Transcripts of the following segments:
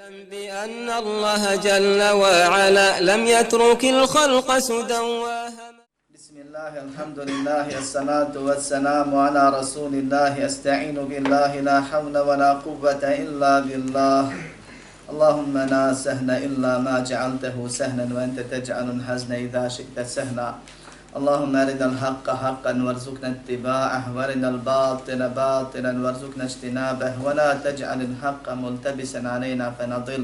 اعلم بأن الله جل وعلا لم يترك الخلق سدى بسم الله الحمد لله الصلاة والسلام على رسول الله. أستعين بالله لا حول ولا قوة إلا بالله. اللهم لا سهل إلا ما جعلته سهلا وأنت تجعل الحزن إذا شئت سهلا. اللهم أرنا الحق حقا وارزقنا اتباعه وأرنا الباطل باطلا وارزقنا اجتنابه ولا تجعل الحق ملتبسا علينا فنضل.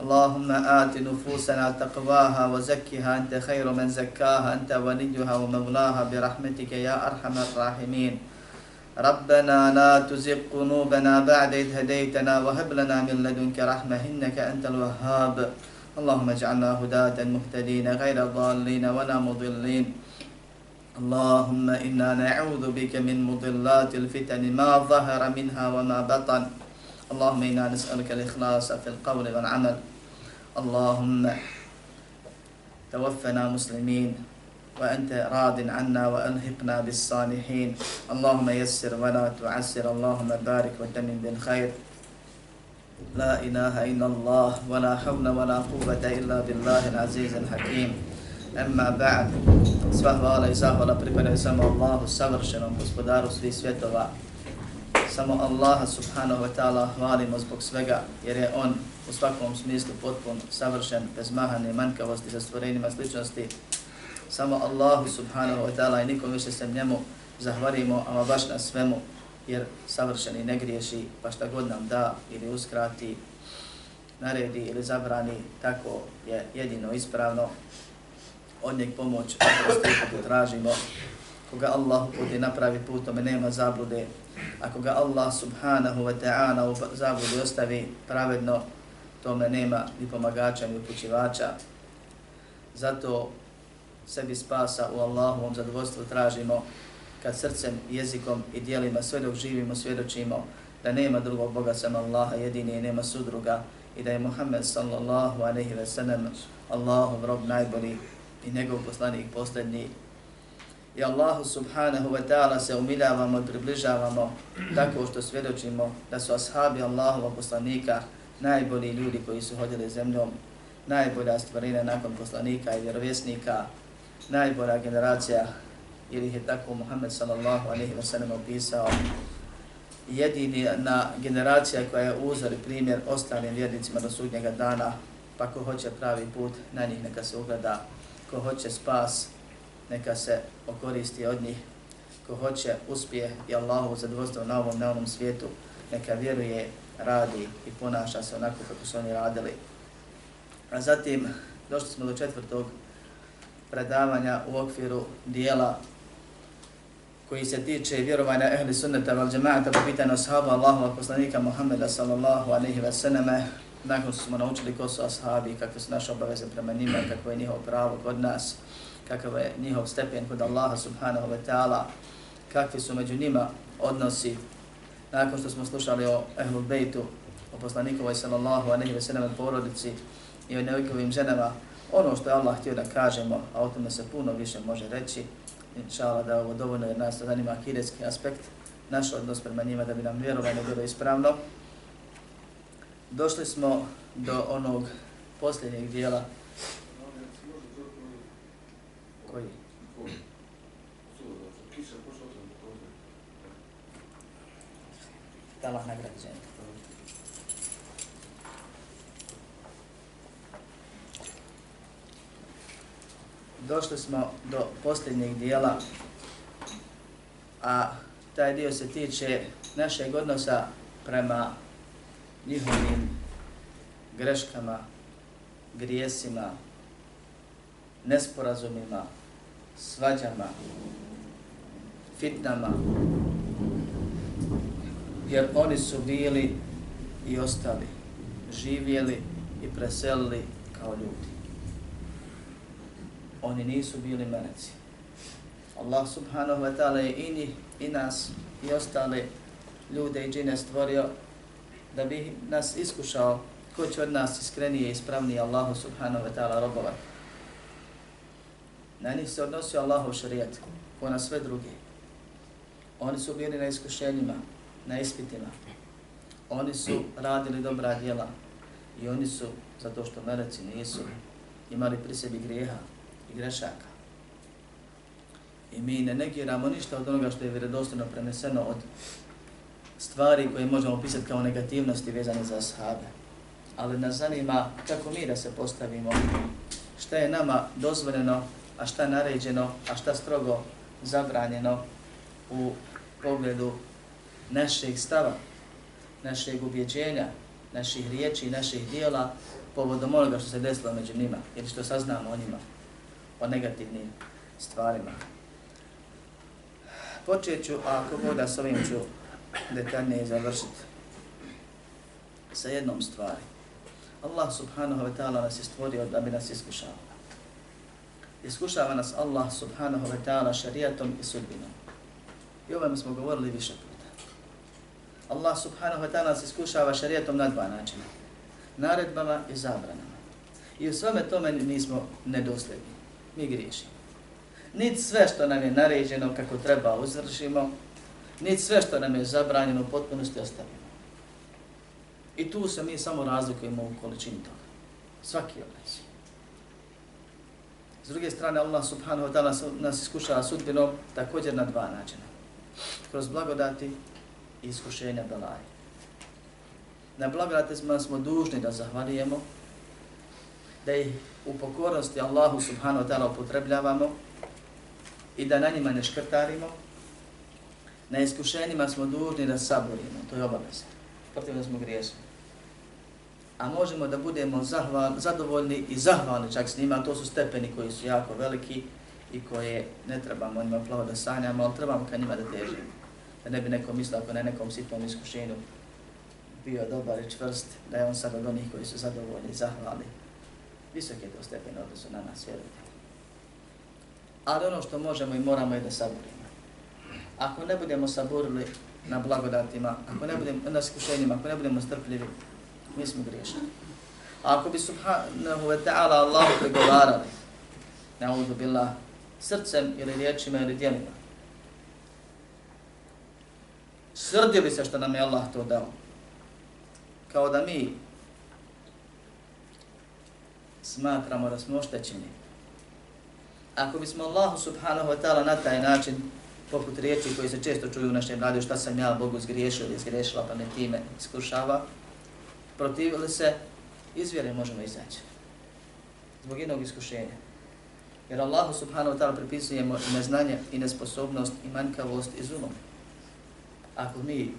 اللهم آت نفوسنا تقواها وزكها أنت خير من زكاها أنت وليها ومولاها برحمتك يا أرحم الراحمين. ربنا لا تزغ قلوبنا بعد إذ هديتنا وهب لنا من لدنك رحمة إنك أنت الوهاب. اللهم اجعلنا هداة مهتدين غير ضالين ولا مضلين. اللهم إنا نعوذ بك من مضلات الفتن ما ظهر منها وما بطن. اللهم إنا نسألك الإخلاص في القول والعمل. اللهم توفنا مسلمين وأنت راض عنا وألحقنا بالصالحين. اللهم يسر ولا تعسر. اللهم بارك وتمن بالخير. لا إله إلا الله ولا حول ولا قوة إلا بالله العزيز الحكيم أما بعد sva hvala i zahvala pripadaju samo Allahu, savršenom gospodaru svih svjetova. Samo Allaha subhanahu wa ta'ala hvalimo zbog svega, jer je On u svakom smislu potpun, savršen, bez mahane, manjkavosti, za stvorenima sličnosti. Samo Allahu subhanahu wa ta'ala i nikom više se njemu zahvalimo, ama baš na svemu, jer savršeni ne griješi, pa šta god nam da ili uskrati, naredi ili zabrani, tako je jedino ispravno. Od njeg pomoć, ako tražimo. Koga Allah uputi napravi put, tome nema zablude. Ako ga Allah subhanahu wa ta'ala u zabludi ostavi pravedno, tome nema ni pomagača ni upućivača. Zato sebi spasa u Allahovom zadovoljstvu tražimo kad srcem, jezikom i dijelima sve dok živimo, svjedočimo da nema drugog Boga sam Allaha jedini i nema sudruga i da je Muhammed sallallahu aleyhi ve sellem Allahom rob najbolji i njegov poslanik posljednji. I Allahu subhanahu wa ta'ala se umiljavamo i približavamo tako što svjedočimo da su ashabi Allahova poslanika najbolji ljudi koji su hodili zemljom, najbolja stvarina nakon poslanika i vjerovjesnika, najbolja generacija ili ih je tako Muhammed sallallahu alaihi wa sallam opisao jedini na generacija koja je uzor i primjer ostalim vjernicima do sudnjega dana, pa ko hoće pravi put, na njih neka se ugleda, ko hoće spas, neka se okoristi od njih, ko hoće uspije i Allahu zadovoljstvo na ovom, na svijetu, neka vjeruje, radi i ponaša se onako kako su oni radili. A zatim došli smo do četvrtog predavanja u okviru dijela koji se tiče vjerovanja ehli sunnata val džemata po pa pitanju ashaba Allahova poslanika Muhammeda sallallahu alaihi wa sallame. Nakon što smo naučili ko su ashabi, kakve su naše obaveze prema njima, kako je njihovo pravo kod nas, kakav je njihov stepen kod Allaha subhanahu wa ta'ala, kakvi su među njima odnosi. Nakon što smo slušali o Ehlul bejtu, o poslanikovoj sallallahu alaihi wa sallam porodici i o nevikovim ženama, ono što je Allah htio da kažemo, a o tome se puno više može reći, inšala da ovo dovoljno jer nas zanima akiretski aspekt, naš odnos prema njima da bi nam vjerovanje bilo ispravno. Došli smo do onog posljednjeg dijela. Koji? Allah nagradi došli smo do posljednjeg dijela, a taj dio se tiče našeg odnosa prema njihovim greškama, grijesima, nesporazumima, svađama, fitnama, jer oni su bili i ostali, živjeli i preselili kao ljudi oni nisu bili meleci. Allah subhanahu wa ta'ala je i njih, i nas, i ostale ljude i džine stvorio da bi nas iskušao ko će od nas iskrenije i ispravnije Allahu subhanahu wa ta'ala robovat. Na njih se odnosio Allahu šarijet, ko na sve druge. Oni su bili na iskušenjima, na ispitima. Oni su radili dobra djela. I oni su, zato što meleci nisu, imali pri sebi grijeha i grešaka. I mi ne negiramo ništa od onoga što je vjerodostojno preneseno od stvari koje možemo opisati kao negativnosti vezane za sahabe. Ali nas zanima kako mi da se postavimo, šta je nama dozvoljeno, a šta je naređeno, a šta strogo zabranjeno u pogledu našeg stava, našeg ubjeđenja, naših riječi i naših dijela povodom onoga što se desilo među njima ili što saznamo o njima, o negativnim stvarima. Počet ću, a ako Bog da s ovim ću detaljnije završiti sa jednom stvari. Allah subhanahu wa ta'ala nas je stvorio da bi nas iskušao. Iskušava nas Allah subhanahu wa ta'ala šarijatom i sudbinom. I ovome smo govorili više puta. Allah subhanahu wa ta'ala nas iskušava šarijatom na dva načina. Naredbama i zabranama. I u svome tome nismo nedosljedni. Mi griješimo. Niti sve što nam je naređeno kako treba uzvršimo, niti sve što nam je zabranjeno u potpunosti ostavimo. I tu se mi samo razlikujemo u količini toga. Svaki od nas. S druge strane, Allah subhanahu wa ta'ala nas iskušava sudbinom također na dva načina. Kroz blagodati i iskušenja belaje. Na blagodati smo, smo dužni da zahvalijemo, da ih u pokornosti Allahu subhanahu wa ta'ala upotrebljavamo i da na njima ne škrtarimo, na iskušenjima smo dužni da saborimo, to je obaveza. Protivno smo grijesni. A možemo da budemo zahval, zadovoljni i zahvalni čak s njima, to su stepeni koji su jako veliki i koje ne trebamo njima plavo da sanjamo, ali trebamo ka njima da težimo. Da ne bi neko mislio ako ne nekom sitnom iskušenju bio dobar i čvrst, da je on sad od onih koji su zadovoljni i zahvalni. Visok je to stepen odnosu na nas, vjerujte. Ali ono što možemo i moramo je da saborimo ako ne budemo saborili na blagodatima, ako ne budemo na iskušenjima, ako ne budemo strpljivi, mi smo griješni. A ako bi subhanahu wa ta'ala Allahu pregovarali, na'udhu billah, srcem ili riječima ili djelima, srdili se što nam je Allah to dao, kao da mi smatramo da smo oštećeni. Ako bismo Allahu subhanahu wa ta'ala na taj način poput riječi koji se često čuju u našem radiju, šta sam ja Bogu zgriješio ili zgriješila pa me time iskušava, protivili se, iz vjere možemo izaći. Zbog jednog iskušenja. Jer Allahu subhanahu wa ta'ala pripisujemo i neznanje i nesposobnost i manjkavost i zulom. Ako mi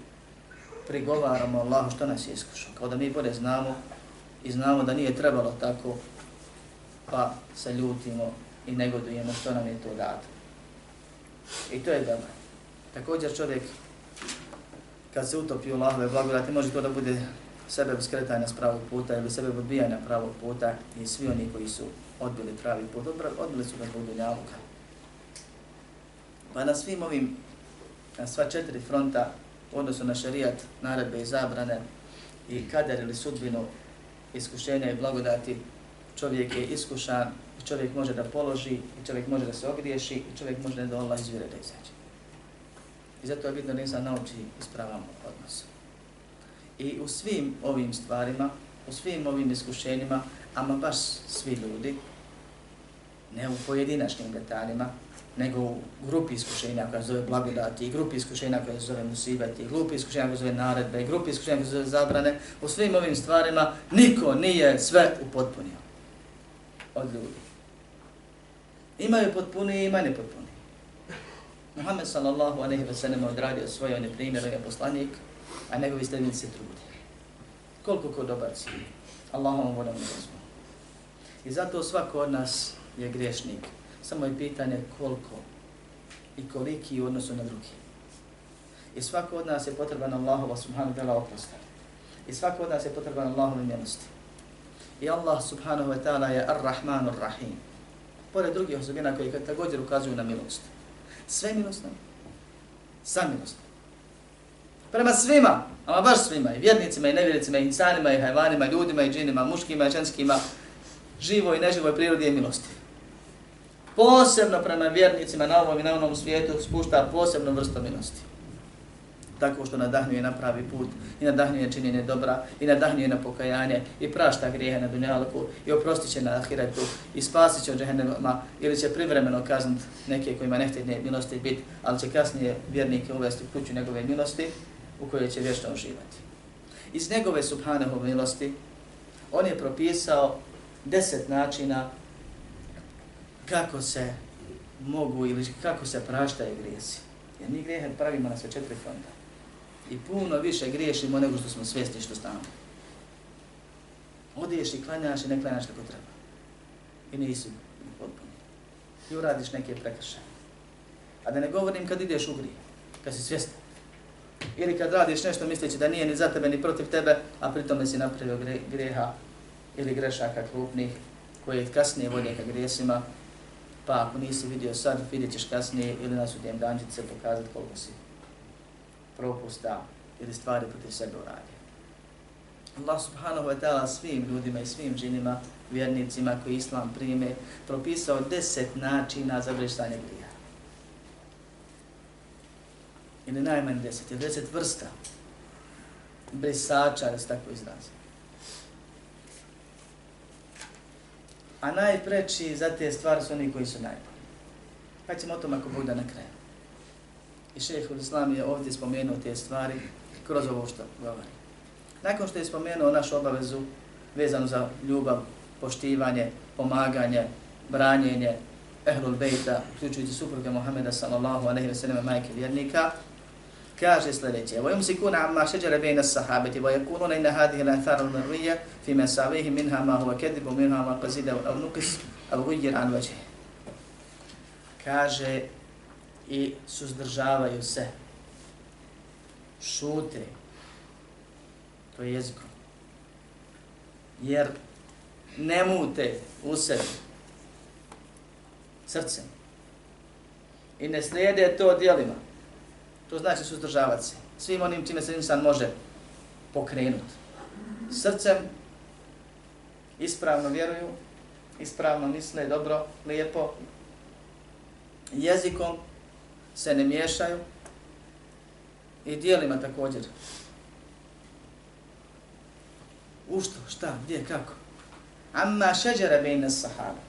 prigovaramo Allahu što nas je iskušao, kao da mi bolje znamo i znamo da nije trebalo tako, pa se ljutimo i negodujemo što nam je to dato. I to je dobro. Također čovjek, kad se utopi u Allahove blagodati, može to da bude sebe skretanja s pravog puta ili sebe odbijanja pravog puta i svi oni koji su odbili pravi put, odbili su ga zbog dunjavuka. Pa na svim ovim, na sva četiri fronta, odnosno na šarijat, naredbe i zabrane i kader ili sudbinu, iskušenja i blagodati, čovjek je iskušan i čovjek može da položi i čovjek može da se ogriješi i čovjek može da Allah izvire da izađe. I zato je bitno da insan nauči ispravan odnos. I u svim ovim stvarima, u svim ovim iskušenjima, ama baš svi ljudi, ne u pojedinačnim detaljima, nego u grupi iskušenja koja se zove blagodati, i grupi iskušenja koja se zove musibeti, i grupi iskušenja koja se zove naredbe, i grupi iskušenja koja se zove zabrane, u svim ovim stvarima niko nije sve upotpunio od ljudi. Imaju potpuni i imaju nepotpuni. Muhammed sallallahu alaihi ve sellem odradio svoj, on je primjer, on je poslanik, a njegovi slednici se trudi. Koliko ko dobar si, Allahom vodom ne. I zato svako od nas je griješnik. Samo je pitanje koliko i koliki u odnosu na drugi. I svako od nas je potreban Allahova subhanahu wa ta'ala oprosta. I svako od nas je potreban Allahove milosti. I Allah subhanahu wa ta'ala je ar-Rahman ar-Rahim. Pored drugih osobina koji također ukazuju na milost. Sve milost nam. Sam milost. Prema svima, ama baš svima, i vjernicima, i nevjernicima, i insanima, i hajvanima, i ljudima, i džinima, muškima, i ženskima, živoj i neživoj prirodi je milosti. Posebno prema vjernicima na ovom i na onom svijetu spušta posebnu vrstu milosti tako što nadahnjuje na pravi put i nadahnjuje činjenje dobra i nadahnjuje na pokajanje i prašta grijehe na dunjalku i oprostit će na ahiretu i spasit će od džehennema ili će privremeno kazniti neke kojima ne milosti biti, ali će kasnije vjernike uvesti u kuću njegove milosti u kojoj će vječno uživati. Iz njegove subhanahu milosti on je propisao deset načina kako se mogu ili kako se praštaju grijesi. Jer mi grijehe pravimo na sve četiri fronta. I puno više griješimo nego što smo svjesni što stavamo. Odeš i klanjaš i ne klanjaš kako treba. I nisi potpuno. I uradiš neke prekršaje. A da ne govorim kad ideš u grije, kad si svjestan. Ili kad radiš nešto misleći da nije ni za tebe ni protiv tebe, a pritome si napravio greha ili grešaka krupnih koje kasnije vode ka grijesima, pa ako nisi vidio sad, vidjet ćeš kasnije ili na sudjem dan će se pokazati koliko si propusta ili stvari protiv sebe uradio. Allah subhanahu wa ta'ala svim ljudima i svim džinima, vjernicima koji islam prime, propisao deset načina za vrištanje grija. Ili najmanje deset, ili deset vrsta brisača, da se tako izrazi. A najpreći za te stvari su oni koji su najbolji. Pa ćemo o tom ako Bog da na kraju. I šeheh Islam je ovdje spomenuo te stvari kroz ovo što govori. Nakon što je spomenuo našu obavezu vezanu za ljubav, poštivanje, pomaganje, branjenje ehlul bejta, uključujući supruge Muhammeda sallallahu aleyhi ve sallam majke vjernika, kaže sljedeće, وَيُمْ سِكُونَ عَمَّا شَجَرَ بَيْنَ السَّحَابَةِ وَيَكُونُونَ إِنَّ هَذِهِ الْأَثَارُ الْمَرْوِيَ فِي مَسَاوِهِ مِنْهَا مَا هُوَ كَدِبُ مِنْهَا ma قَزِدَ aw nuqis aw غُيِّرَ an وَجْهِ Kaže, i suzdržavaju se šute to je jezikom jer ne mute u sebi srcem i ne slijede to dijelima To znači suzdržavati se. Svim onim čime se insan može pokrenuti. Srcem ispravno vjeruju, ispravno misle, dobro, lijepo. Jezikom se ne miješaju i dijelima također. U što, šta, gdje, kako? Amma šeđere bejne sahaba.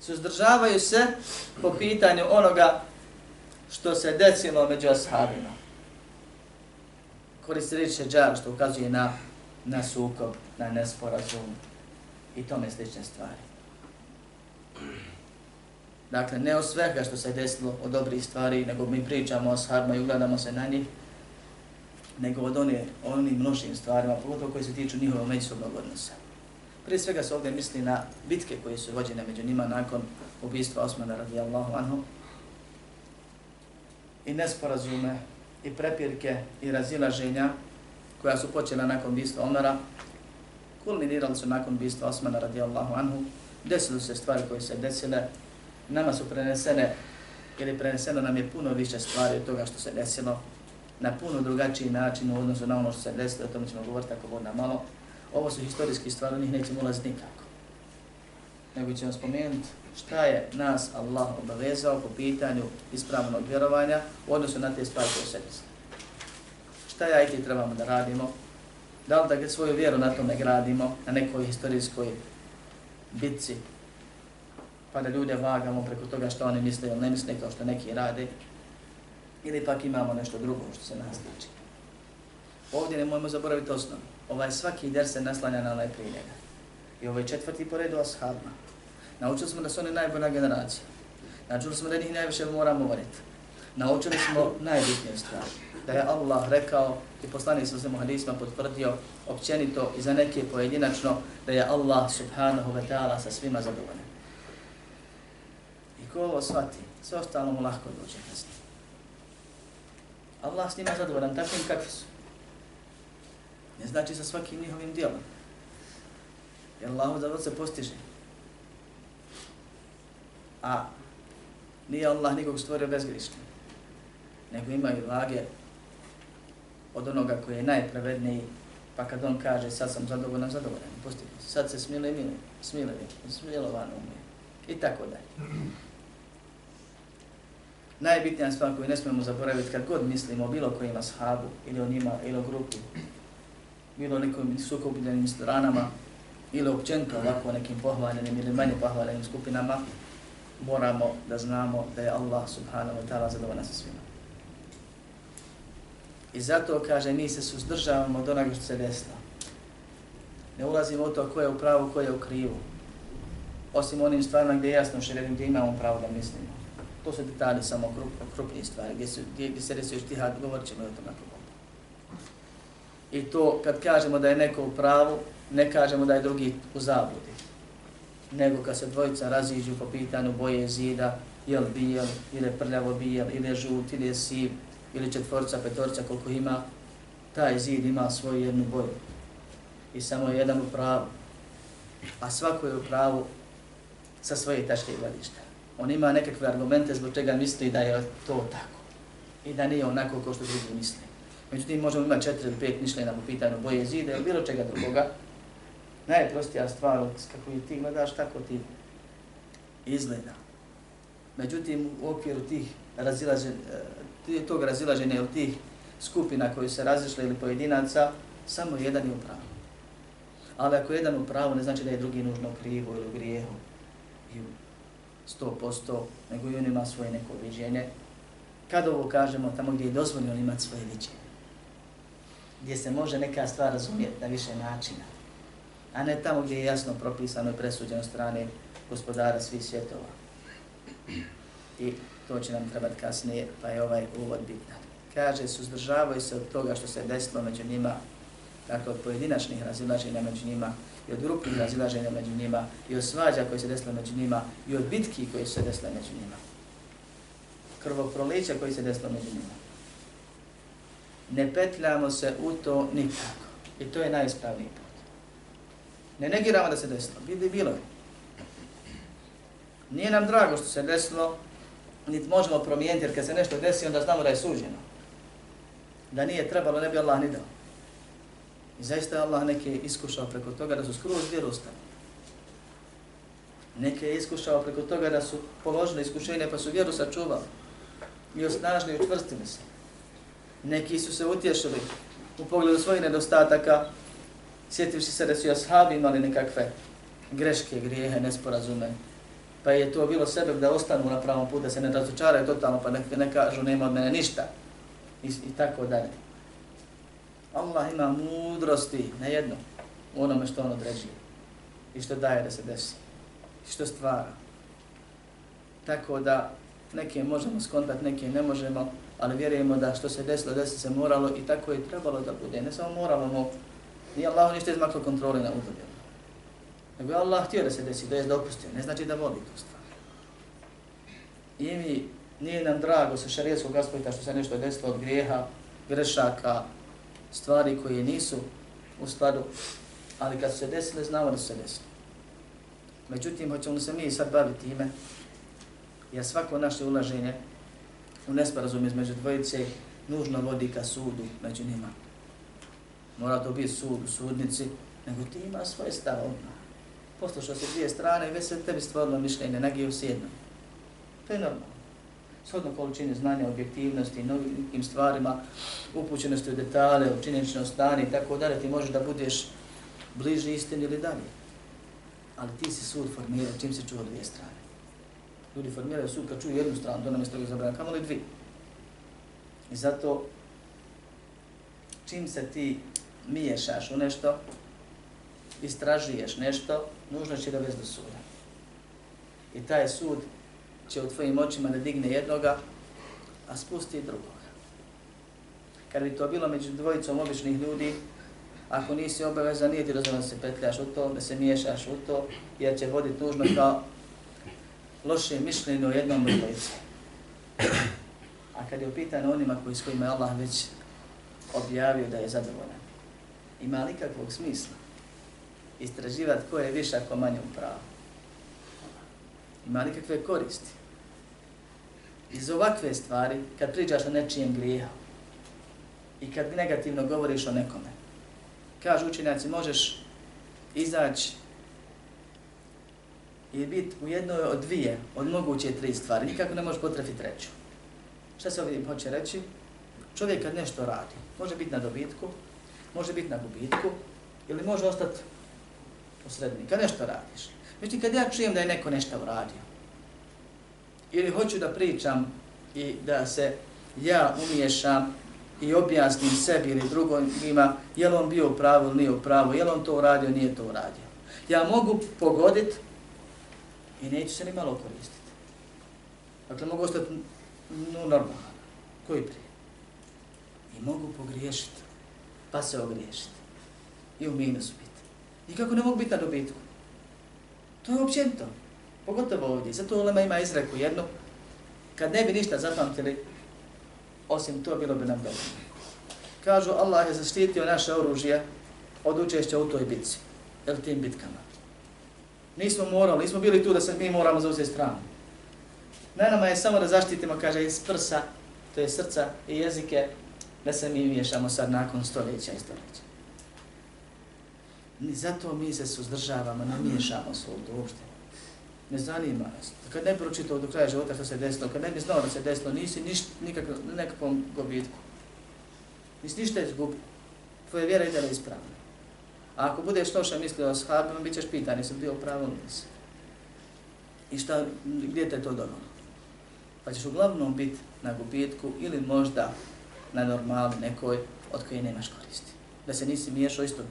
Suzdržavaju se po pitanju onoga što se desilo među ashabima. Koristi riječ šeđar što ukazuje na, na sukob, na nesporazum i tome slične stvari. Dakle, ne od svega što se desilo od dobrih stvari, nego mi pričamo o ashabima i ugledamo se na njih, nego od one, onim množim stvarima, pogotovo koji se tiču njihovog međusobnog odnosa. Prije svega se ovdje misli na bitke koje su vođene među njima nakon ubistva Osmana radijallahu anhu, i nesporazume i prepirke i razilaženja koja su počela nakon ubistva Omara, kulminirali su nakon ubistva Osmana radijallahu anhu, desili se stvari koje se desile, nama su prenesene ili preneseno nam je puno više stvari od toga što se desilo, na puno drugačiji način u odnosu na ono što se desilo, o tome ćemo govoriti ako bude malo. Ovo su historijski stvari, u njih nećemo ulaziti nikako. Nego ćemo spomenuti šta je nas Allah obavezao po pitanju ispravnog vjerovanja u odnosu na te stvari koje se desilo. Šta ja i ti trebamo da radimo? Da li da svoju vjeru na tome gradimo, na nekoj historijskoj bitci, pa da ljude vagamo preko toga što oni misle ili ne misle kao što neki rade, ili pak imamo nešto drugo što se nas tiče. Ovdje ne mojmo zaboraviti osnovu. Ovaj svaki der se naslanja na onaj prije njega. I ovaj četvrti poredu ashabima. Naučili smo da su oni najbolja generacija. Naučili smo da njih najviše moramo voliti. Naučili smo najbitnije stvari. Da je Allah rekao i poslanik sa svemu hadisma potvrdio općenito i za neke pojedinačno da je Allah subhanahu wa ta'ala sa svima zadovoljen. Ko ovo shvati, sve ostalo mu lahko dođe kasnije. Allah s njima zadovoljan, takvim kakvi su. Ne znači sa svakim njihovim dijelom. Jer Allah zavod se postiže. A nije Allah nikog stvorio bezgrišno. Nego imaju vage od onoga koji je najpravedniji, pa kad on kaže sad sam zadovoljan, zadovoljan, pusti sad se smile i mile, smile, smilovano umije. I tako dalje. Najbitnija stvar koju ne smijemo zaboraviti kad god mislimo o bilo kojima sahabu ili o njima ili o grupi, bilo nekim sukobljenim stranama ili općenito ovako nekim pohvaljenim ili manje pohvaljenim skupinama, moramo da znamo da je Allah subhanahu wa ta'ala zadovoljna sa svima. I zato, kaže, mi se suzdržavamo od onoga što se desilo. Ne ulazimo u to ko je u pravu, ko je u krivu. Osim onim stvarima gdje je jasno šeredim, gdje imamo pravo da mislimo. To su detalje samo krup, krupnije stvari, gdje, su, gdje, gdje se desio štihad, govorit ćemo o tom nakon I to kad kažemo da je neko u pravu, ne kažemo da je drugi u zabludi. Nego kad se dvojica raziđu po pitanju boje zida, je li bijel, ili je prljavo bijel, ili je žut, ili je siv, ili četvorca, petorca, koliko ima, taj zid ima svoju jednu boju. I samo je jedan u pravu. A svako je u pravu sa svoje tačke gledišta. On ima nekakve argumente zbog čega misli da je to tako. I da nije onako kao što drugi misli. Međutim, možemo imati četiri ili pet mišljenja po pitanju boje zide ili bilo čega drugoga. Najprostija stvar, kako je ti gledaš, tako ti izgleda. Međutim, u okviru tih razilaženja, e, tog razilaženja ili tih skupina koji se razišle ili pojedinaca, samo jedan je u pravu. Ali ako jedan u pravu, ne znači da je drugi nužno krivo ili u grijehu. I sto posto, nego i on ima svoje neko viđenje. Kad ovo kažemo, tamo gdje je dozvoljeno on imati svoje viđenje. Gdje se može neka stvar razumjeti na više načina. A ne tamo gdje je jasno propisano i presuđeno strane gospodara svih svjetova. I to će nam trebati kasnije, pa je ovaj uvod bitan. Kaže, suzdržavaju se od toga što se desilo među njima, dakle od pojedinačnih razilaženja među njima, i od grupnih razilaženja među njima, i od svađa koje se desilo među njima, i od bitki koje se desilo među njima. Krvoprolića koji se desilo među njima. Ne petljamo se u to nikako. I to je najispravniji put. Ne negiramo da se desilo. Bili bilo je. Nije nam drago što se desilo, niti možemo promijeniti, jer kad se nešto desi, onda znamo da je suđeno. Da nije trebalo, ne bi Allah ni dao. I zaista Allah neke iskušao preko toga da su skroz vjeru. Neke je iskušao preko toga da su položili iskušenje pa su vjeru sačuvali. I osnažni i učvrstili se. Neki su se utješili u pogledu svojih nedostataka, sjetivši se da su ashabi imali nekakve greške, grijehe, nesporazume, pa je to bilo sebe da ostanu na pravom putu, da se ne razočaraju totalno, pa ne, ne kažu nema od mene ništa. I, i tako dalje. Allah ima mudrosti na jedno u onome što on određuje i što daje da se desi i što stvara. Tako da neke možemo skontati, neke ne možemo, ali vjerujemo da što se desilo, desi se moralo i tako je trebalo da bude. Ne samo moralo, no nije Allah ništa izmaklo kontrole na udobjelu. Nego je Allah htio da se desi, da je dopustio, ne znači da voli tu stvar. I mi, nije nam drago sa šarijetskog aspekta što se nešto desilo od grijeha, grešaka, stvari koje nisu u skladu, ali kad su se desile, znamo da su se desile. Međutim, hoćemo se mi sad baviti time, jer svako naše ulaženje u nesporazum između dvojice nužno vodi ka sudu među njima. Mora to biti sud u sudnici, nego ti ima svoje stave odmah poslušao se dvije strane i već se tebi stvorilo mišljenje, nagio s jednom. To je normalno. Shodno količini znanja, objektivnosti, novim stvarima, upućenosti u detale, u činjenično stanje i tako dalje, ti možeš da budeš bliži istini ili dalje. Ali ti si sud formirao čim se čuo dvije strane. Ljudi formiraju sud kad čuju jednu stranu, to nam je strogo zabranjeno, kamo li dvije. I zato, čim se ti miješaš u nešto, istražuješ nešto, nužno će da vez do suda. I taj sud će u tvojim očima da digne jednoga, a spusti drugoga. Kad bi to bilo među dvojicom običnih ljudi, ako nisi obavezan, nije ti razumno da se petljaš u to, da se miješaš u to, jer će voditi nužno kao loše mišljenje o jednom dvojicu. A kad je upitan onima koji s kojima je Allah već objavio da je zadovoljan, ima li kakvog smisla? istraživati ko je više, ko manje u pravu. Ima nikakve koristi? Iz ovakve stvari, kad pričaš o nečijem grijehu i kad negativno govoriš o nekome, kažu učenjaci, možeš izaći i biti u jednoj od dvije, od moguće tri stvari, nikako ne možeš potrefiti treću. Šta se ovdje hoće reći? Čovjek kad nešto radi, može biti na dobitku, može biti na gubitku, ili može ostati u sredini, kad nešto radiš. Međutim, kad ja čujem da je neko nešto uradio, ili hoću da pričam i da se ja umiješam i objasnim sebi ili drugima, je li on bio u pravu ili nije u pravu, je li on to uradio ili nije to uradio. Ja mogu pogoditi i neću se ni malo koristiti. Dakle, mogu ostati no, normalno. Koji prije? I mogu pogriješiti, pa se ogriješiti. I u minusu biti. I kako ne mogu biti na dobitku? To je općenito. Pogotovo ovdje. Zato Ulema ima izreku jednu. Kad ne bi ništa zapamtili, osim to bilo bi nam dobro. Kažu, Allah je zaštitio naše oružje od učešća u toj bitci. Jel tim bitkama. Nismo morali, nismo bili tu da se mi moramo zauzeti stranu. Na nama je samo da zaštitimo, kaže, iz prsa, to je srca i jezike, da se mi miješamo sad nakon stoljeća i stoljeća. Ni zato mi se suzdržavamo, ne miješamo se u uopšte. Ne zanima nas. Kad ne bi pročitao do kraja života što se desilo, kad ne bi znao da se desilo, nisi niš, nikak, nekakvom gobitku. Nisi ništa izgubio. Tvoje vjera ide ispravno. A ako budeš loše mislio o sahabima, bit ćeš pitan, jesi bio pravo ili nisi. I šta, gdje te to donalo? Pa ćeš uglavnom biti na gubitku ili možda na normali nekoj od koje nemaš koristi. Da se nisi miješao isto.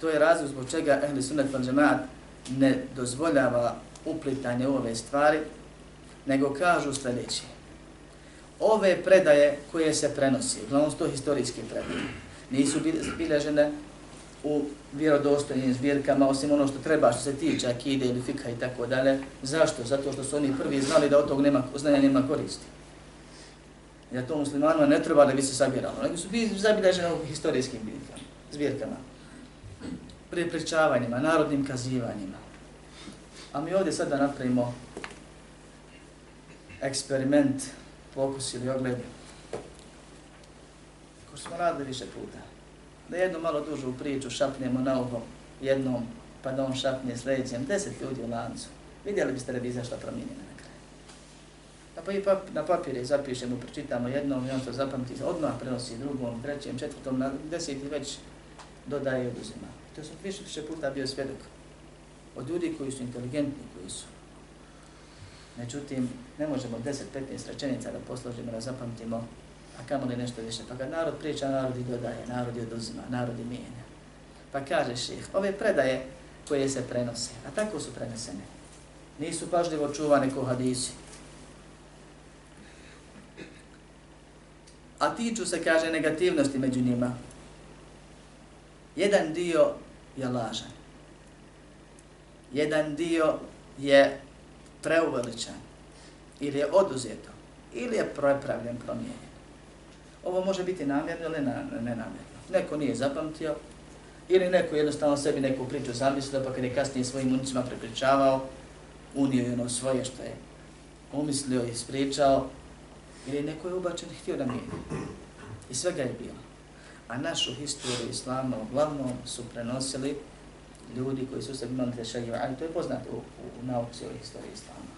To je razlog zbog čega Ehli Sunnet van Džemaat ne dozvoljava uplitanje ove stvari, nego kažu sljedeće. Ove predaje koje se prenosi, uglavnom to historijske predaje, nisu bilježene u vjerodostojnim zbirkama, osim ono što treba što se tiče akide ili fika i tako dalje. Zašto? Zato što su oni prvi znali da od tog nema, znanja nema koristi. Ja to muslimanima ne treba da bi se sabiralo, nego su bili zabilježene u historijskim zbirkama, prepričavanjima, narodnim kazivanjima. A mi ovdje sada napravimo eksperiment, pokus ili ogled ko smo radili više puta. Da jednu malo dužu priču šapnemo na uho jednom, pa da on šapne sljedećem, deset ljudi u lancu. Vidjeli biste revizija šta promijenjena na kraju. A pa i pap, na papire zapišemo, pročitamo jednom i on to zapamti, odmah prenosi drugom, trećem, četvrtom, na deseti već dodaje i oduzima. To su više, više puta bio svjedok od ljudi koji su inteligentni, koji su. Međutim, ne možemo 10-15 rečenica da posložimo, da zapamtimo a kamo li nešto više. Pa kad narod priča, narod i dodaje, narod i oduzima, narod i mijenja. Pa kaže ših, ove predaje koje se prenose, a tako su prenesene, nisu pažljivo čuvane ko hadisi. A tiču se, kaže, negativnosti među njima. Jedan dio je lažan. Jedan dio je preuveličan. Ili je oduzeto. Ili je prepravljen, promijenjen. Ovo može biti namjerno ili nenamjerno. Neko nije zapamtio, ili neko jednostavno sebi neku priču zamislio, pa kad je kasnije svojim unicima prepričavao, unio je ono svoje što je umislio i ispričao, ili neko je ubačen i htio da mijenja. I svega je bilo. A našu historiju islama uglavnom su prenosili ljudi koji su se imali tešagio, ali to je poznato u, u, u nauci o historiji islama.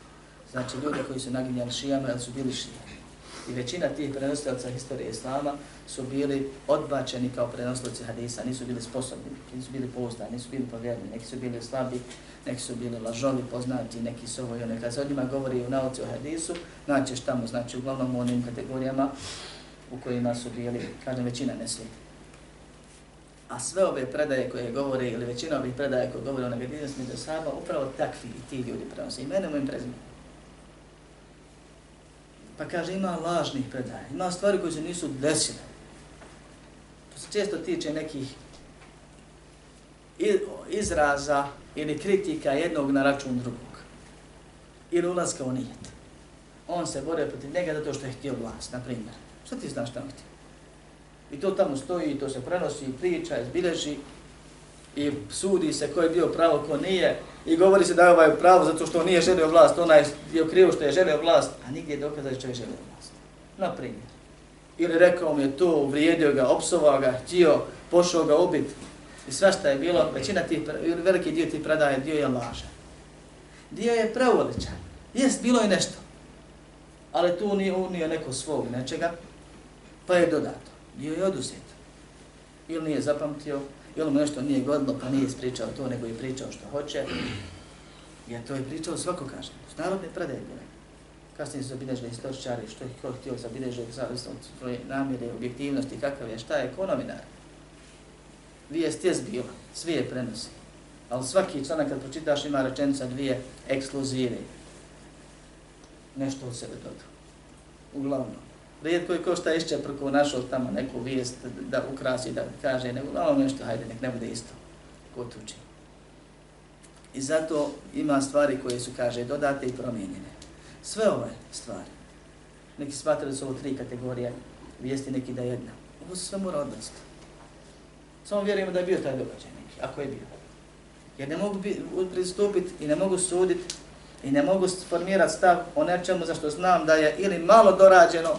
Znači ljudi koji su naginjali šijama, ali su bili šijani i većina tih prenosilaca historije Islama su bili odbačeni kao prenosilaci hadisa, nisu bili sposobni, nisu bili pouzdani, nisu bili povjerni, neki su bili slabi, neki su bili lažovi, poznati, neki su ovo i one. Kad se o njima govori u nauci o hadisu, naćeš tamo, znači uglavnom u onim kategorijama u kojima su bili, kažem, većina ne. A sve ove predaje koje govore, ili većina ovih predaje koje govore o negativnosti među sahaba, upravo takvi ti ljudi prenose. Imenom im prezimom. Pa kaže, ima lažnih predaja, ima stvari koje se nisu desile. To se često tiče nekih izraza ili kritika jednog na račun drugog. Ili ulazka u nijet. On se bore protiv njega zato što je htio vlast, na primjer. Šta ti znaš tamo ti? I to tamo stoji, to se prenosi, priča, izbileži i sudi se ko je bio pravo, ko nije. I govori se da je ovaj pravo zato što on nije želio vlast, onaj je krivo što je želio vlast, a nigdje je dokaz da je čovjek želio vlast. Na primjer. Ili rekao mi je to, uvrijedio ga, opsovao ga, htio, pošao ga ubit. I svašta je bilo, većina tih, veliki dio tih predaje, dio je laža. Dio je preuveličan. Jest, bilo je nešto. ali tu nije unio neko svog nečega, pa je dodato. Dio je oduzeto. Ili nije zapamtio, ili mu nešto nije godilo, pa nije ispričao to, nego je pričao što hoće. Jer to je pričao svako kaže. Narodne predaje bile. Kasnije su zabilježili istoričari, što je ko htio zabilježiti, zavisno od svoje namjere, objektivnosti, kakav je, šta je, ko novinar. Vijest je zbila, svi je prenosi. Ali svaki članak kad pročitaš ima rečenica dvije ekskluzive. Nešto od sebe dodao. Uglavnom. Rijetko je ko šta išće preko našo tamo neku vijest da ukrasi, da kaže, nego uglavnom nešto, hajde, nek ne bude isto. Ko tuči. I zato ima stvari koje su, kaže, dodate i promijenjene. Sve ove stvari. Neki smatraju da su ovo tri kategorije vijesti, neki da jedna. Ovo se sve mora odnositi. Samo vjerujemo da je bio taj događaj neki, ako je bio. Jer ne mogu pristupiti i ne mogu suditi i ne mogu formirati stav o nečemu za što znam da je ili malo dorađeno,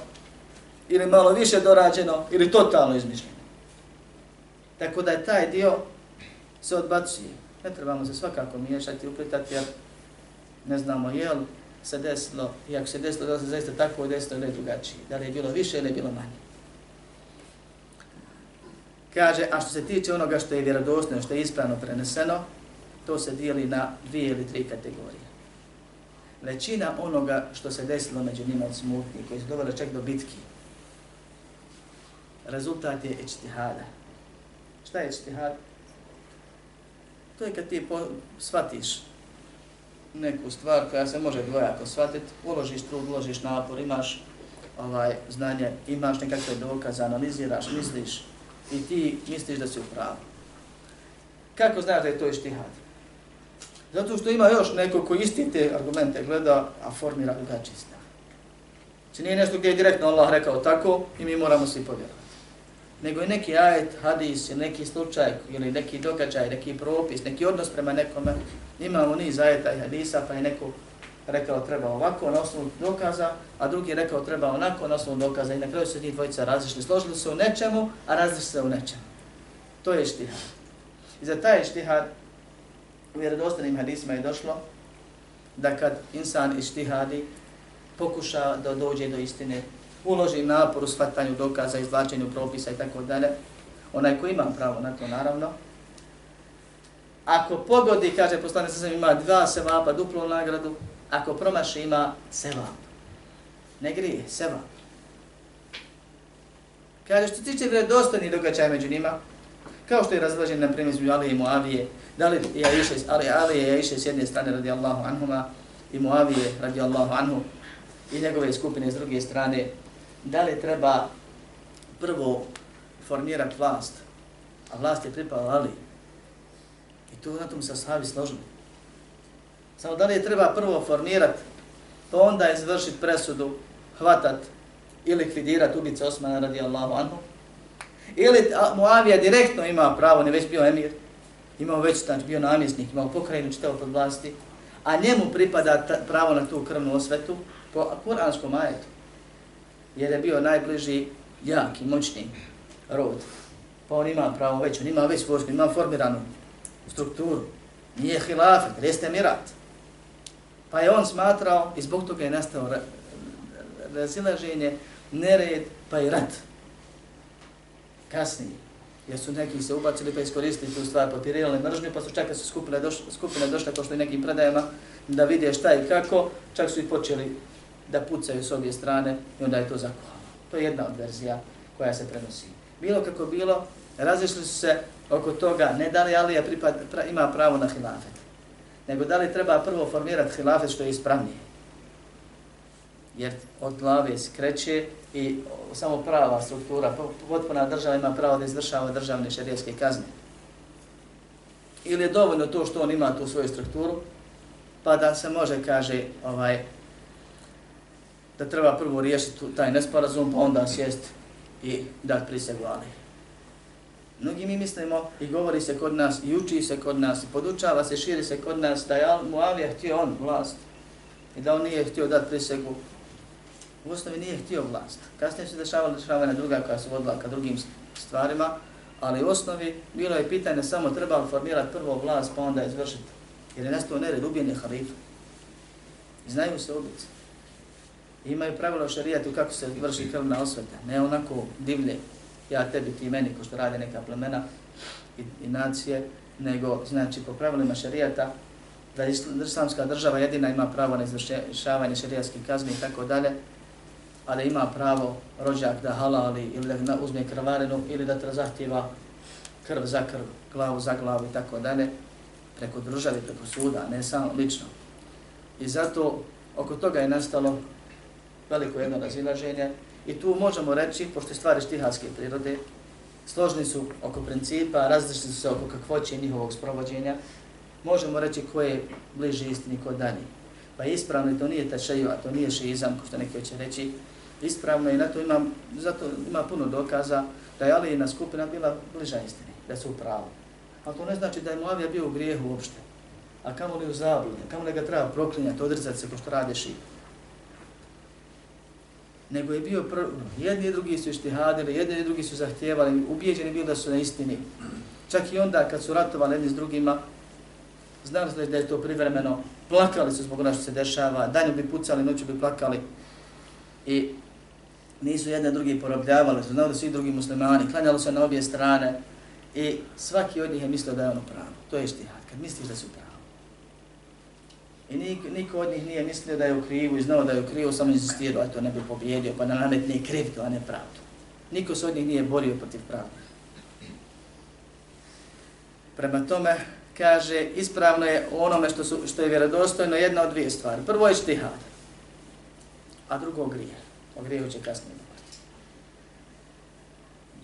ili malo više dorađeno, ili totalno izmišljeno. Tako da je taj dio se odbacuje. Ne trebamo se svakako miješati i uplitati jer ne znamo je li se desilo, i ako se desilo, da se zaista tako desilo ili drugačije. Da li je bilo više ili je bilo manje. Kaže, a što se tiče onoga što je vjerodostojno, što je ispravno preneseno, to se dijeli na dvije ili tri kategorije. Većina onoga što se desilo među njima od smutnika, koji su doveli čak do bitki, rezultat je ičtihada. Šta je ičtihad? To je kad ti po, shvatiš neku stvar koja se može dvojako shvatiti, uložiš trud, uložiš napor, imaš ovaj znanje, imaš nekakve dokaze, analiziraš, misliš i ti misliš da si u pravu. Kako znaš da je to ištihad? Zato što ima još neko koji isti te argumente gleda, a formira drugačiji stav. Znači nije nešto gdje je direktno Allah rekao tako i mi moramo svi povjerovati nego i neki ajet, hadis, neki slučaj, ili neki događaj, neki propis, neki odnos prema nekome. Imamo niz ajeta i hadisa, pa je neko rekao treba ovako na osnovu dokaza, a drugi je rekao treba onako na osnovu dokaza i na kraju su njih dvojica različili. Složili se u nečemu, a različili se u nečemu. To je štihad. I za taj štihad u vjerodostanim hadisima je došlo da kad insan ištihadi pokuša da dođe do istine, uloži napor u shvatanju dokaza, izvlačenju propisa i tako dalje, onaj ko ima pravo na to, naravno, ako pogodi, kaže poslane sa ima dva sevapa, duplu nagradu, ako promaši ima sevap. Ne grije, sevap. Kaže, što tiče vredostojni događaj među njima, kao što je razložen na primjer između Ali i Muavije, da li je Iše, ali Ali je Iše s jedne strane radi Allahu anhuma i Muavije radi Allahu anhu i njegove skupine s druge strane, da li treba prvo formirati vlast, a vlast je pripala Ali. I tu na tom se sahavi složili. Samo da li je treba prvo formirati, pa onda izvršiti presudu, hvatat i likvidirati ubice Osmana radi Allahu anhu. Ili Muavija direktno ima pravo, ne već bio emir, imao već znači, bio namjesnik, imao pokrajinu čitavo pod vlasti, a njemu pripada pravo na tu krvnu osvetu po kuranskom ajetu jer je bio najbliži jak i moćni rod. Pa on ima pravo već, on ima već vojsku, ima formiranu strukturu. Nije hilafet, jeste mirat. Pa je on smatrao i zbog toga je nastao razilaženje, nered, pa i rat. Kasnije. Jer su neki se ubacili pa iskoristili tu stvar, potirirali mržnju, pa su čak kad su skupine, došle, skupine došle, kao što i nekim predajama, da vide šta i kako, čak su i počeli da pucaju s obje strane i onda je to zakuhalo. To je jedna od verzija koja se prenosi. Bilo kako bilo, razišli su se oko toga, ne da li Alija pripad, pra, ima pravo na hilafet, nego da li treba prvo formirati hilafet što je ispravnije. Jer od glave se kreće i samo prava struktura, potpuna država ima pravo da izvršava državne šarijeske kazne. Ili je dovoljno to što on ima tu svoju strukturu, pa da se može, kaže, ovaj, da treba prvo riješiti taj nesporazum, pa onda sjest i dati prisegu Ali. Mnogi mi mislimo i govori se kod nas i uči se kod nas i podučava se, širi se kod nas da je Muavija htio on vlast i da on nije htio dati prisegu. U osnovi nije htio vlast. Kasnije se dešavalo dešavanja druga koja se vodila ka drugim stvarima, ali u osnovi bilo je pitanje samo trebalo formirati prvo vlast pa onda izvršiti. Jer je nastao nered, ubijen je halifa. I znaju se ubice. Imaju pravilo šarijatu kako se vrši krvna osveta. Ne onako divlje, ja tebi, ti meni, ko što rade neka plemena i, i nacije, nego, znači, po pravilima šarijata, da islamska država jedina ima pravo na izvršavanje šarijatskih kazni i tako dalje, ali ima pravo rođak da halali ili da uzme krvarinu ili da zahtjeva krv za krv, glavu za glavu i tako dalje, preko države, preko suda, ne samo lično. I zato oko toga je nastalo veliko jedno razilaženje i tu možemo reći, pošto je stvari štihalske prirode, složni su oko principa, različni su se oko kakvoće njihovog sprovođenja, možemo reći ko je bliži istini, ko dalji. Pa ispravno i to nije tašaju, a to nije šizam, ko što neki hoće reći, ispravno i na to imam, zato ima puno dokaza da je Alijina skupina bila bliža istini, da su u pravu. Ali to ne znači da je Muavija bio u grijehu uopšte. A kamo li u zabludi, kamo li ga treba proklinjati, odrzati se pošto rade. Nego je bio, pr... jedni i drugi su ištihadili, jedni i drugi su zahtjevali, ubijeđeni bili da su na istini. Čak i onda kad su ratovali jedni s drugima, znali su da je to privremeno, plakali su zbog ono što se dešava, danju bi pucali, noću bi plakali. I nisu jedne drugi porobljavali, su znali da i drugi muslimani, klanjali su na obje strane i svaki od njih je mislio da je ono pravo. To je ištihad, kad misliš da su pravo. I niko, niko od njih nije mislio da je u krivu i znao da je u krivu, samo insistirao, a to ne bi pobjedio, pa na nametni krivdu, a ne pravdu. Niko se od njih nije borio protiv pravde. Prema tome, kaže, ispravno je onome što, su, što je vjerodostojno jedna od dvije stvari. Prvo je štihad, a drugo grije. O grijehu će kasnije govoriti.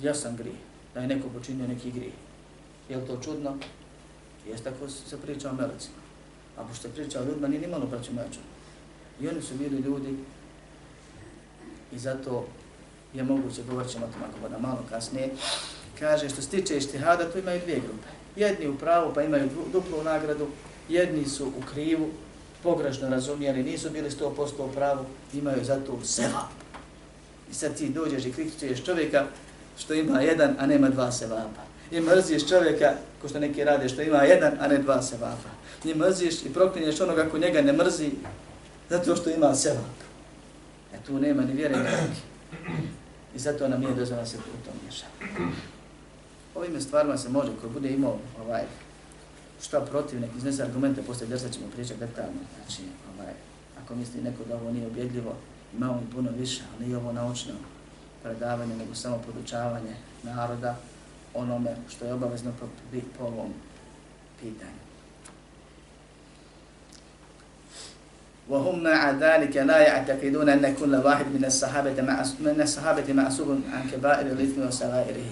Ja sam grije, da je neko počinio neki grije. Je li to čudno? Jeste tako se priča o melecima. A pošto priča o ljudima, nije nimalo braću moja. I oni su bili ljudi i zato je moguće, govorit ćemo o tom ako malo kasnije, kaže što se tiče ištihada, tu imaju dvije grupe. Jedni u pravu pa imaju duplu nagradu, jedni su u krivu, pogrešno razumijeli, nisu bili 100% u pravu, imaju zato seva. I sad ti dođeš i kritikuješ čovjeka što ima jedan, a nema dva sevapa. I mrziš čovjeka, ko što neki rade, što ima jedan, a ne dva sevapa ti mrziš i proklinješ onoga ko njega ne mrzi, zato što ima sevap. E tu nema ni vjere ni I zato nam nije dozvoljeno se u tom. Ovim stvarima se može, ko bude imao ovaj, šta protiv nek iznese argumente, posle desa ćemo pričati detaljno. Znači, ovaj, ako misli neko da ovo nije objedljivo, imamo puno više, ali nije ovo naučno predavanje, nego samo podučavanje naroda onome što je obavezno po, po ovom pitanju. وهم مع ذلك لا يعتقدون أن كل واحد من الصحابة من الصحابة معصوب عن كبائر الإثم وصغائره.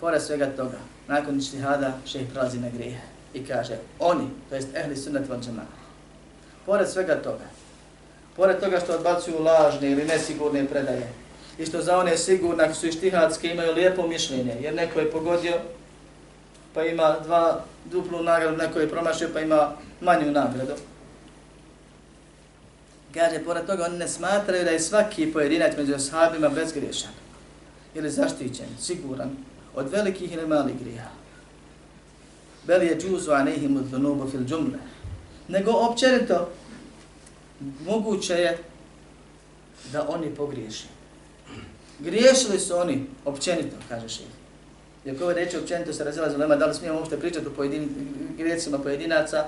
Pored svega toga, nakon ištihada šeh prazi na grijehe i kaže oni, to jest ehli sunnet van džema. Pored svega toga, pored toga što odbacuju lažne ili nesigurne predaje, i što za one sigurne, ako su ištihadske, imaju lijepo mišljenje, jer neko je pogodio, pa ima dva duplu nagradu, neko je promašio, pa ima manju nagradu. Kaže, pored toga, oni ne smatraju da je svaki pojedinac među ashabima bezgriješan ili zaštićen, siguran, od velikih ili malih grija. Bel je džuzu anehim od dhunubu fil džumle. Nego općenito, moguće je da oni pogriješi. Griješili su oni općenito, kaže šeh. Jer ko reći općenito se razila zulema, da li smijemo uopšte pričati o pojedin, grijecima pojedinaca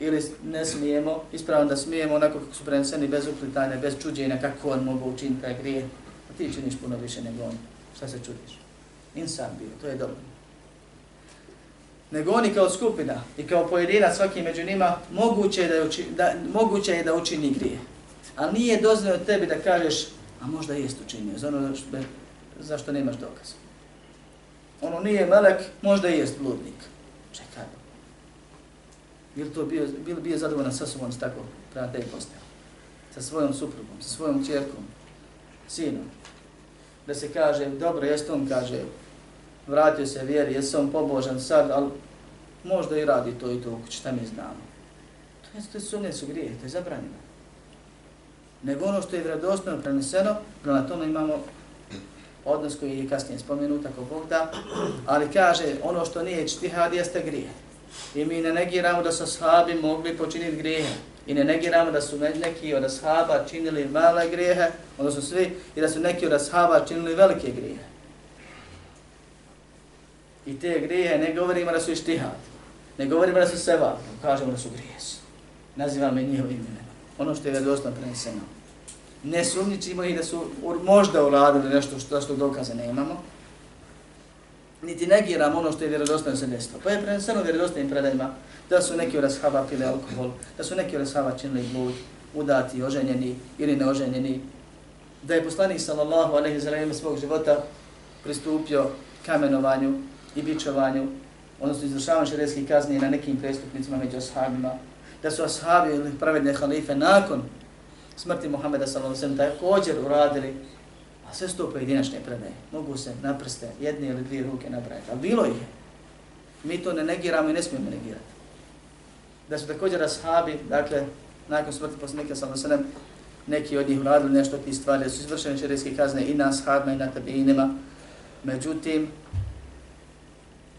ili ne smijemo, ispravno da smijemo onako kako su preneseni bez uplitanja, bez čuđenja, kako on mogu učiniti taj grije. A ti činiš puno više nego on. Šta se čudiš? Insan bio, to je dobro. Nego oni kao skupina i kao pojedina svaki među njima moguće je da, uči, da, moguće je da učini grije. Ali nije dozvoljeno tebi da kažeš, a možda jest učinio, za ono što, zašto nemaš dokaz. Ono nije melek, možda jest bludnik. Čekaj. Bil to bio, bil bio zadovoljan sa sobom s tako prema te postaje? Sa svojom suprugom, sa svojom čerkom, sinom. Da se kaže, dobro, jest on, kaže, vratio se vjeri, jes on pobožan sad, ali možda i radi to i to, šta mi znamo. To je, to je sumnje su grije, to je zabranjeno. Nego ono što je vredostojno preneseno, prema tome imamo odnos koji je kasnije spomenut, ako Bog da, ali kaže ono što nije čtihad jeste grije. I mi ne negiramo da su ashabi mogli počiniti grijehe. I ne negiramo da su neki od ashaba činili male grijehe, odnosno svi, i da su neki od ashaba činili velike grijehe. I te grijehe ne govorimo da su ištihad, ne govorimo da su seba, kažemo da su grijes. Nazivamo i njihovim imenom. Ono što je vjerodostojno preneseno. Ne sumničimo ih da su možda uradili nešto što, što dokaze nemamo, niti negiramo ono što je vjerodostojno se desilo. Pa je preneseno vjerodostojnim predajima da su neki od ashaba pili alkohol, da su neki od ashaba činili blud, udati, oženjeni ili neoženjeni, da je poslanik sallallahu alaihi ve sellem svog života pristupio kamenovanju i bičovanju, odnosno izvršavanju šerijskih kazni na nekim prestupnicima među ashabima, da su ashabi ili pravedne halife nakon smrti Muhammeda sallallahu alaihi sallam također uradili, sve sto pojedinačne predaje, mogu se na prste jedne ili dvije ruke nabrajati, ali bilo ih je. Mi to ne negiramo i ne smijemo negirati da su također ashabi, dakle, nakon smrti poslanika sallallahu alejhi ve sellem neki od njih uradili nešto od tih stvari, da su izvršene šerijske kazne i na ashabima i na tabiinima. Međutim,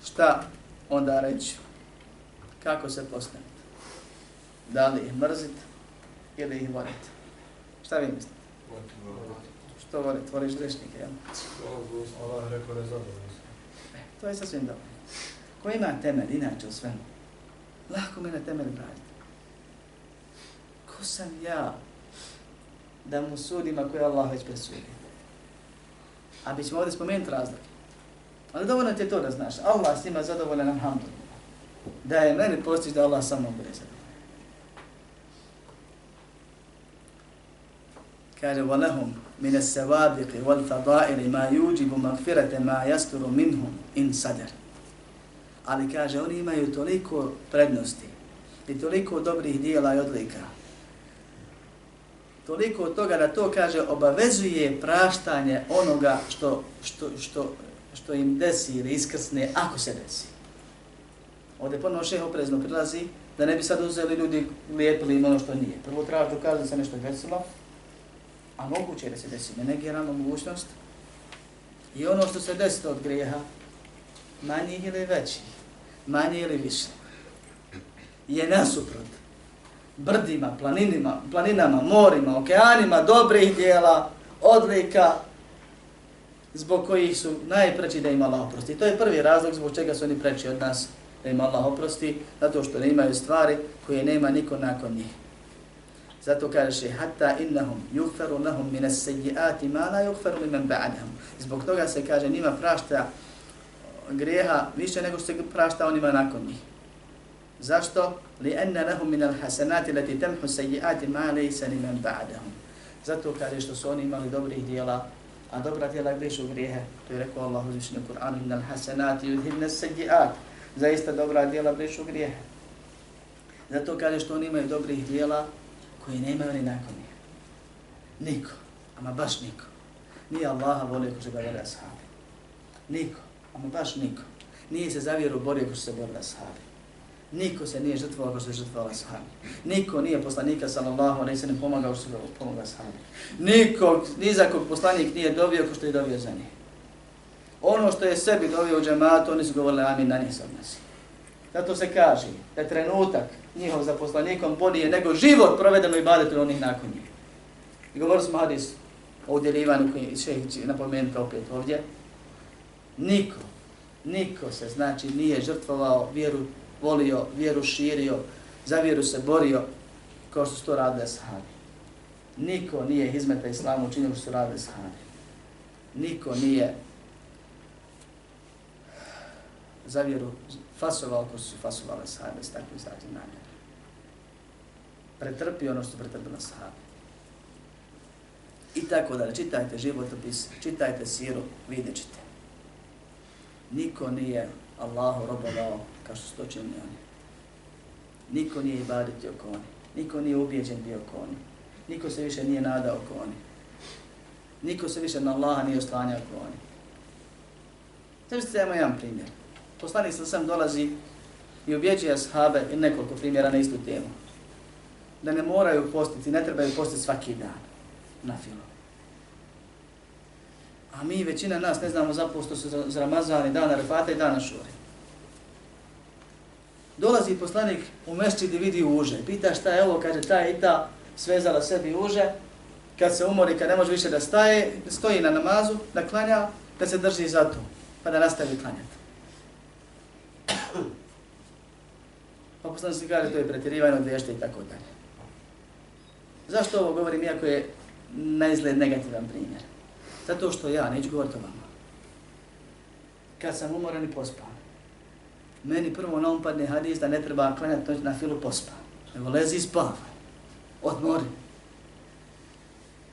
šta onda reći? Kako se postaviti? Da li ih mrziti ili ih voliti? Šta vi mislite? Što voliti? Voliš grešnike, jel? Allah rekao da je e, To je sasvim dobro. Ko ima temelj, inače u svemu? Lako me na temelj vratiti. Ko sam ja da mu sudim ako je Allah već presudio? A bi ćemo ovdje spomenuti razlog. Ali dovoljno ti je to da znaš. Allah s njima zadovoljan, alhamdulillah. Da je meni postić da Allah samo bude zadovoljan. Kaže, وَلَهُمْ مِنَ السَّوَابِقِ وَالْفَضَائِلِ مَا يُوجِبُ مَغْفِرَةَ مَا يَسْتُرُ مِنْهُمْ إِنْ صَدَرِ ali kaže oni imaju toliko prednosti i toliko dobrih dijela i odlika. Toliko od toga da to kaže obavezuje praštanje onoga što, što, što, što im desi ili iskrsne ako se desi. Ovdje ponovno šeh oprezno prilazi da ne bi sad uzeli ljudi lijepili im ono što nije. Prvo treba dokazati da se nešto desilo, a moguće da se desi. Ne negiramo mogućnost. I ono što se desilo od grijeha, manji ili veći, manje ili više, je nasuprot brdima, planinima, planinama, morima, okeanima, dobrih dijela, odlika, zbog kojih su najpreći da im Allah oprosti. To je prvi razlog zbog čega su oni preći od nas da im Allah oprosti, zato što ne imaju stvari koje nema niko nakon njih. Zato kaže hatta innahum yughfaru lahum min as-sayyi'ati ma la yughfaru liman ba'dahum. Zbog toga se kaže njima prašta grijeha više nego što se prašta onima nakon njih. Zašto? Li anna lahum min al-hasanati lati tamhu sayyi'ati ma laysa liman ba'dahum. Zato kaže što su oni imali dobrih djela, a dobra djela brišu grijehe. To je rekao Allah uzvišenju Kur'anu, innal al-hasanati yudhibna sayyi'at. Zaista dobra djela brišu grijehe. Zato kaže što oni imaju dobrih djela koji nemaju ni nakon njih. Niko, ama baš niko. Nije Allaha volio ko će ga vole ashabi. Niko. Ama baš niko. Nije se za vjeru borio ko se borila ashabi. Niko se nije žrtvovao ko se žrtvovala sahabi. Niko nije poslanika sallallahu alejhi ve sellem pomagao što se pomagao sahabi. Niko, nizakog poslanik nije dovio ko što je dovio za njih. Ono što je sebi dovio u džematu, oni su govorili amin na njih se odnosi. Zato se kaže da je trenutak njihov za poslanikom bolije nego život proveden u ibadetu onih nakon njih. I govorili smo hadis o udjelivanju koji će napomenuti opet ovdje. Niko, niko se znači nije žrtvovao vjeru, volio, vjeru širio, za vjeru se borio kao što su to radili sahabi. Niko nije izmeta islamu učinio što su radili sahabi. Niko nije za vjeru fasovao kao su fasovali sahabe s takvim zatim namjerom. Pretrpio ono što na sahabi. I tako da čitajte životopis, čitajte siru, vidjet ćete niko nije Allahu robovao kao što su to činili oni. Niko nije ibaditi oko oni. Niko nije ubijeđen bio oko oni. Niko se više nije nadao oko oni. Niko se više na Allaha nije oslanjao oko oni. Znači, što imamo jedan primjer. Poslanik sa sam dolazi i objeđuje ashabe i nekoliko primjera na istu temu. Da ne moraju postiti, ne trebaju postiti svaki dan na filmu. A mi, većina nas, ne znamo zaposto se za Ramazan i dana Refata i dana Šure. Dolazi poslanik u mešći gdje vidi uže. Pita šta je ovo, kaže ta i ta svezala sebi uže. Kad se umori, kad ne može više da staje, stoji na namazu, da klanja, da se drži za to, pa da nastavi klanjati. Pa poslanik se kaže to je pretjerivanje od vješte i tako dalje. Zašto ovo govorim, iako je na izgled negativan primjer? Zato što ja, neću govoriti o vama, kad sam umoran i pospan, meni prvo na umpadne hadis da ne treba klanjati noć na filu pospa, nego lezi i spavaj, odmori.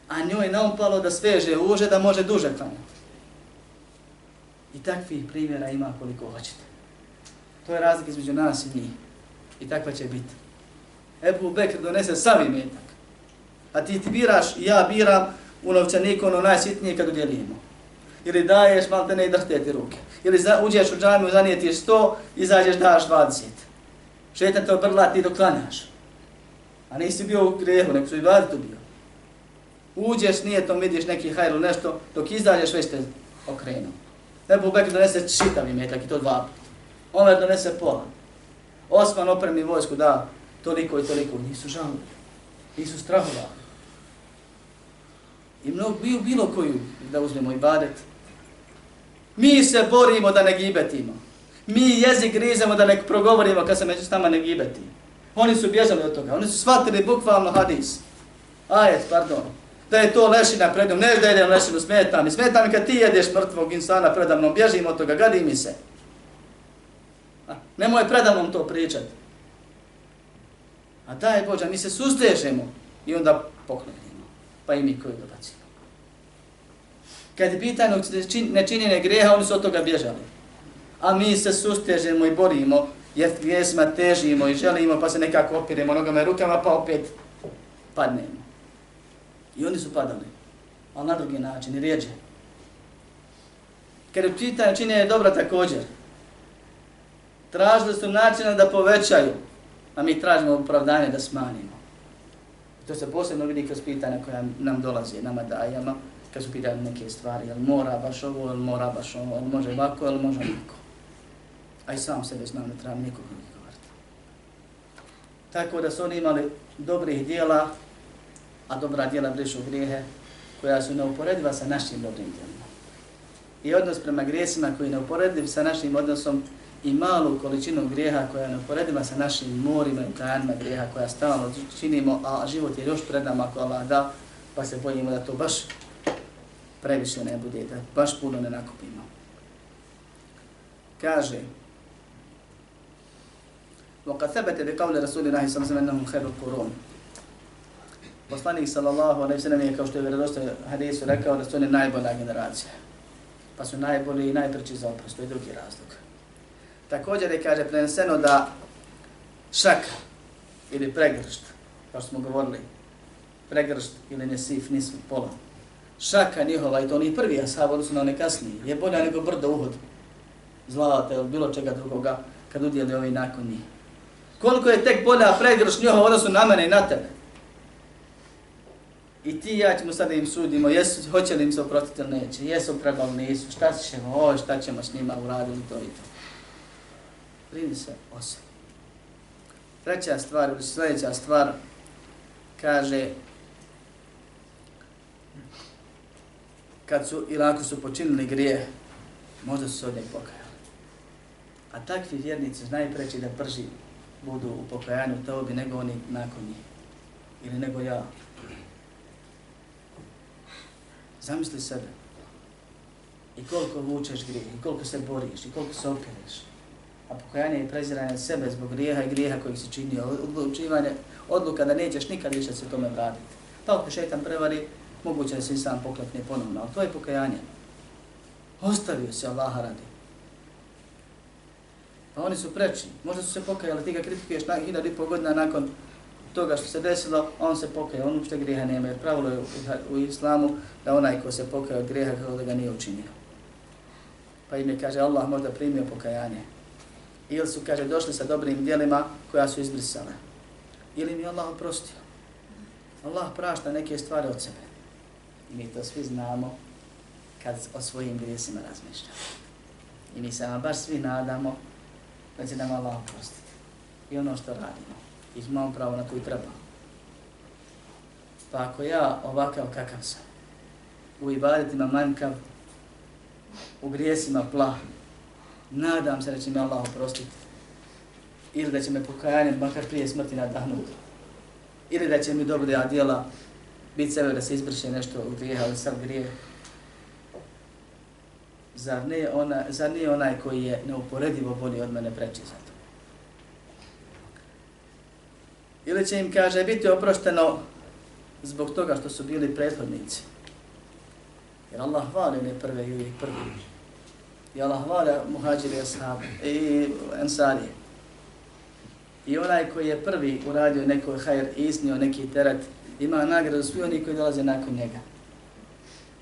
A njoj je naumpalo da sveže uže da može duže klanjati. I takvih primjera ima koliko hoćete. To je razlika između nas i njih. I takva će biti. Ebu Bekr donese sav metak. A ti ti biraš i ja biram u novčaniku ono najsitnije kad udjelimo. Ili daješ, malo te ne drhte ti ruke. Ili za, uđeš u džamiju, zanijetiš sto, izađeš, daš 20. Šetan te obrla, ti doklanjaš. A nisi bio u grehu, nek su i vladi tu bio. Uđeš, nije to, vidiš neki hajl nešto, dok izađeš, već te okrenu. Ebu Bekr donese čitav imetak i to dva puta. Omer donese pola. Osman opremi vojsku, da, toliko i toliko, nisu žalili. Nisu strahovali. I mnogo, bilo, bilo koju da uzmemo i badet. Mi se borimo da ne gibetimo. Mi jezik grizemo da ne progovorimo kad se među nama ne gibeti. Oni su bježali od toga. Oni su shvatili bukvalno hadis. Ajet, pardon. Da je to lešina pred njom. Ne da jedem lešinu, smeta mi. Smeta mi kad ti jedeš mrtvog insana predamnom. Bježim od toga, gadi mi se. Nemoj predamnom to pričati. A daj Bože, mi se sustežemo i onda poklonimo. Pa i mi koji dobacimo. Kad je pitanje nečinjene greha, oni su od toga bježali. A mi se sustežemo i borimo, jer grijesima težimo i želimo, pa se nekako opiremo nogama i rukama, pa opet padnemo. I oni su padali, ali na drugi način, i rijeđe. Kad je pitanje činjenje dobra također, tražili su načina da povećaju, a mi tražimo opravdanje da smanjimo. I to se posebno vidi kroz pitanja koja nam dolaze, nama dajama, kad su pitanje neke stvari, jel mora baš ovo, jel mora baš ovo, jel može ovako, jel može onako. A i sam sebe znam da trebam nikog ne govoriti. Tako da su oni imali dobrih dijela, a dobra dijela brišu grijehe, koja su neuporediva sa našim dobrim dijelima. I odnos prema grijesima koji je neuporediv sa našim odnosom i malu količinu grijeha koja je neuporediva sa našim morima i kajanima grijeha koja stalno činimo, a život je još pred nama ako Allah da, pa se bojimo da to baš previše ne bude, da baš puno ne nakupimo. Kaže, وَقَدْ ثَبَتَ بِقَوْلِ رَسُولِ اللَّهِ صَلَّى اللَّهُ عَلَيْهِ خَيْرُ الْقُرُونَ Poslanik sallallahu alejhi ve sellem kao što je vjerodostojno hadisu rekao da su oni najbolja generacija. Pa su najbolji i najpreči za oprost, to je drugi razlog. Također je kaže preneseno da šak ili pregršt, kao što smo govorili, pregršt ili nesif nismo, pola, šaka njihova i to oni prvi ashab, odnosno oni kasniji, je bolja nego brdo uhod zlata ili bilo čega drugoga kad udjeli ovi nakon njih. Koliko je tek bolja pregršt njihova odnosno na mene i na tebe. I ti ja ćemo sada im sudimo, jesu, hoće li im se oprostiti ili neće, jesu trebali, nisu, šta ćemo, o, šta ćemo s njima uraditi to i to. Brini se o sebi. Treća stvar, ili sljedeća stvar, kaže, kad su ili ako su počinili grije, možda su se od njeg pokajali. A takvi vjernici znaju preći da prži budu u pokajanju bi nego oni nakon njih. Ili nego ja. Zamisli sebe. I koliko vučeš grije, i koliko se boriš, i koliko se opereš. A pokajanje i preziranje sebe zbog grijeha i grijeha kojih si činio. Odlučivanje, odluka da nećeš nikad više se tome vratiti. Pa ako šetan prevari, moguće da se sam poklekne ponovno, ali to je pokajanje. Ostavio se Allaha radi. Pa oni su preči. Možda su se pokajali, ti ga kritikuješ na hiljadu i pol godina nakon toga što se desilo, on se pokaje, on uopšte grijeha nema, jer pravilo je u, u islamu da onaj ko se pokaje od grijeha kako da ga nije učinio. Pa im je, kaže, Allah možda primio pokajanje. Ili su, kaže, došli sa dobrim dijelima koja su izbrisale. Ili mi Allah oprostio. Allah prašta neke stvari od sebe. I mi to svi znamo kad o svojim grijesima razmišljamo. I mi se baš svi nadamo da će nam Allah oprostiti. i ono što radimo. I imamo pravo na koju treba. Pa ako ja ovakav kakav sam, u ibadetima manjkav, u grijesima plah, nadam se da će me Allah oprostiti. Ili da će me pokajanjem, makar prije smrti nadahnuti. Ili da će mi dobro ja djela biti sebe da se izbrše nešto u grijeh, ali sam grijeh. Zar nije, ona, zar nije onaj koji je neuporedivo bolji od mene preći za to? Ili će im, kaže, biti oprošteno zbog toga što su bili prethodnici. Jer Allah hvali ne prve i uvijek prvi. I Allah hvala muhađire ashabi i ensarije. I onaj koji je prvi uradio neko hajr i iznio neki teret, ima nagradu svi oni koji dolaze nakon njega.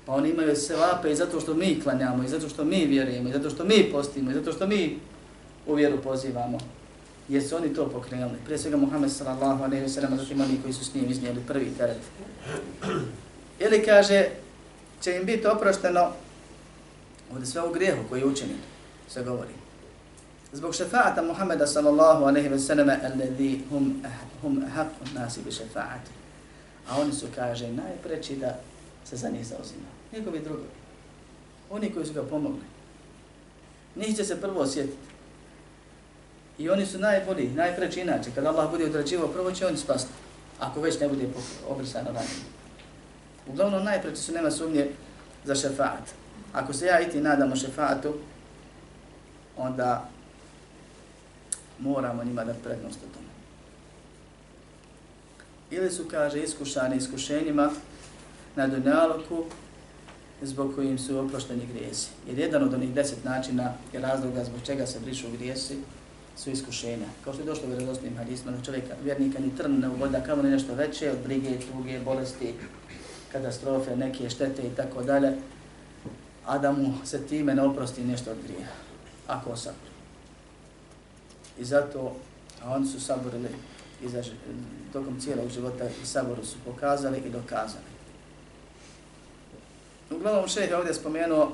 Pa oni imaju se vape i zato što mi klanjamo, i zato što mi vjerujemo, i zato što mi postimo, i zato što mi u vjeru pozivamo. Jer su oni to pokrenuli. Prije svega Muhammed sallallahu alaihi wa sallam, zatim oni koji su s njim iznijeli prvi teret. Ili kaže, će im biti oprošteno ovdje sve o grijehu koji je učinjen, se govori. Zbog šefaata Muhammeda sallallahu alaihi ve sallame, alladhi hum, eh, hum haqqun nasi bi šefaati. A oni su, kaže, najpreći da se za njih zauzima. Njegovi drugovi. Oni koji su ga pomogli. Njih će se prvo osjetiti. I oni su najbolji, najpreći inače. Kada Allah bude odrađivo, prvo će oni spasti. Ako već ne bude obrisano ranjeno. Uglavnom najpreći su nema sumnje za šefaat. Ako se ja i ti nadamo šefatu, onda moramo njima dati prednost o tome. Ili su, kaže, iskušani iskušenjima na dunjaluku zbog kojim su oprošteni grijesi. Jer jedan od onih deset načina je razloga zbog čega se brišu grijesi su iskušenja. Kao što je došlo u vjerozostnim hadisma da čovjeka, vjernika, ni trn ne uvoda, kao ni nešto veće od brige, tuge, bolesti, katastrofe, neke štete i tako dalje, a da mu se time ne oprosti nešto od grija, ako osabri. I zato, a oni su saborili i za, tokom cijelog života i saboru su pokazali i dokazali. Uglavnom šeh je ovdje spomenuo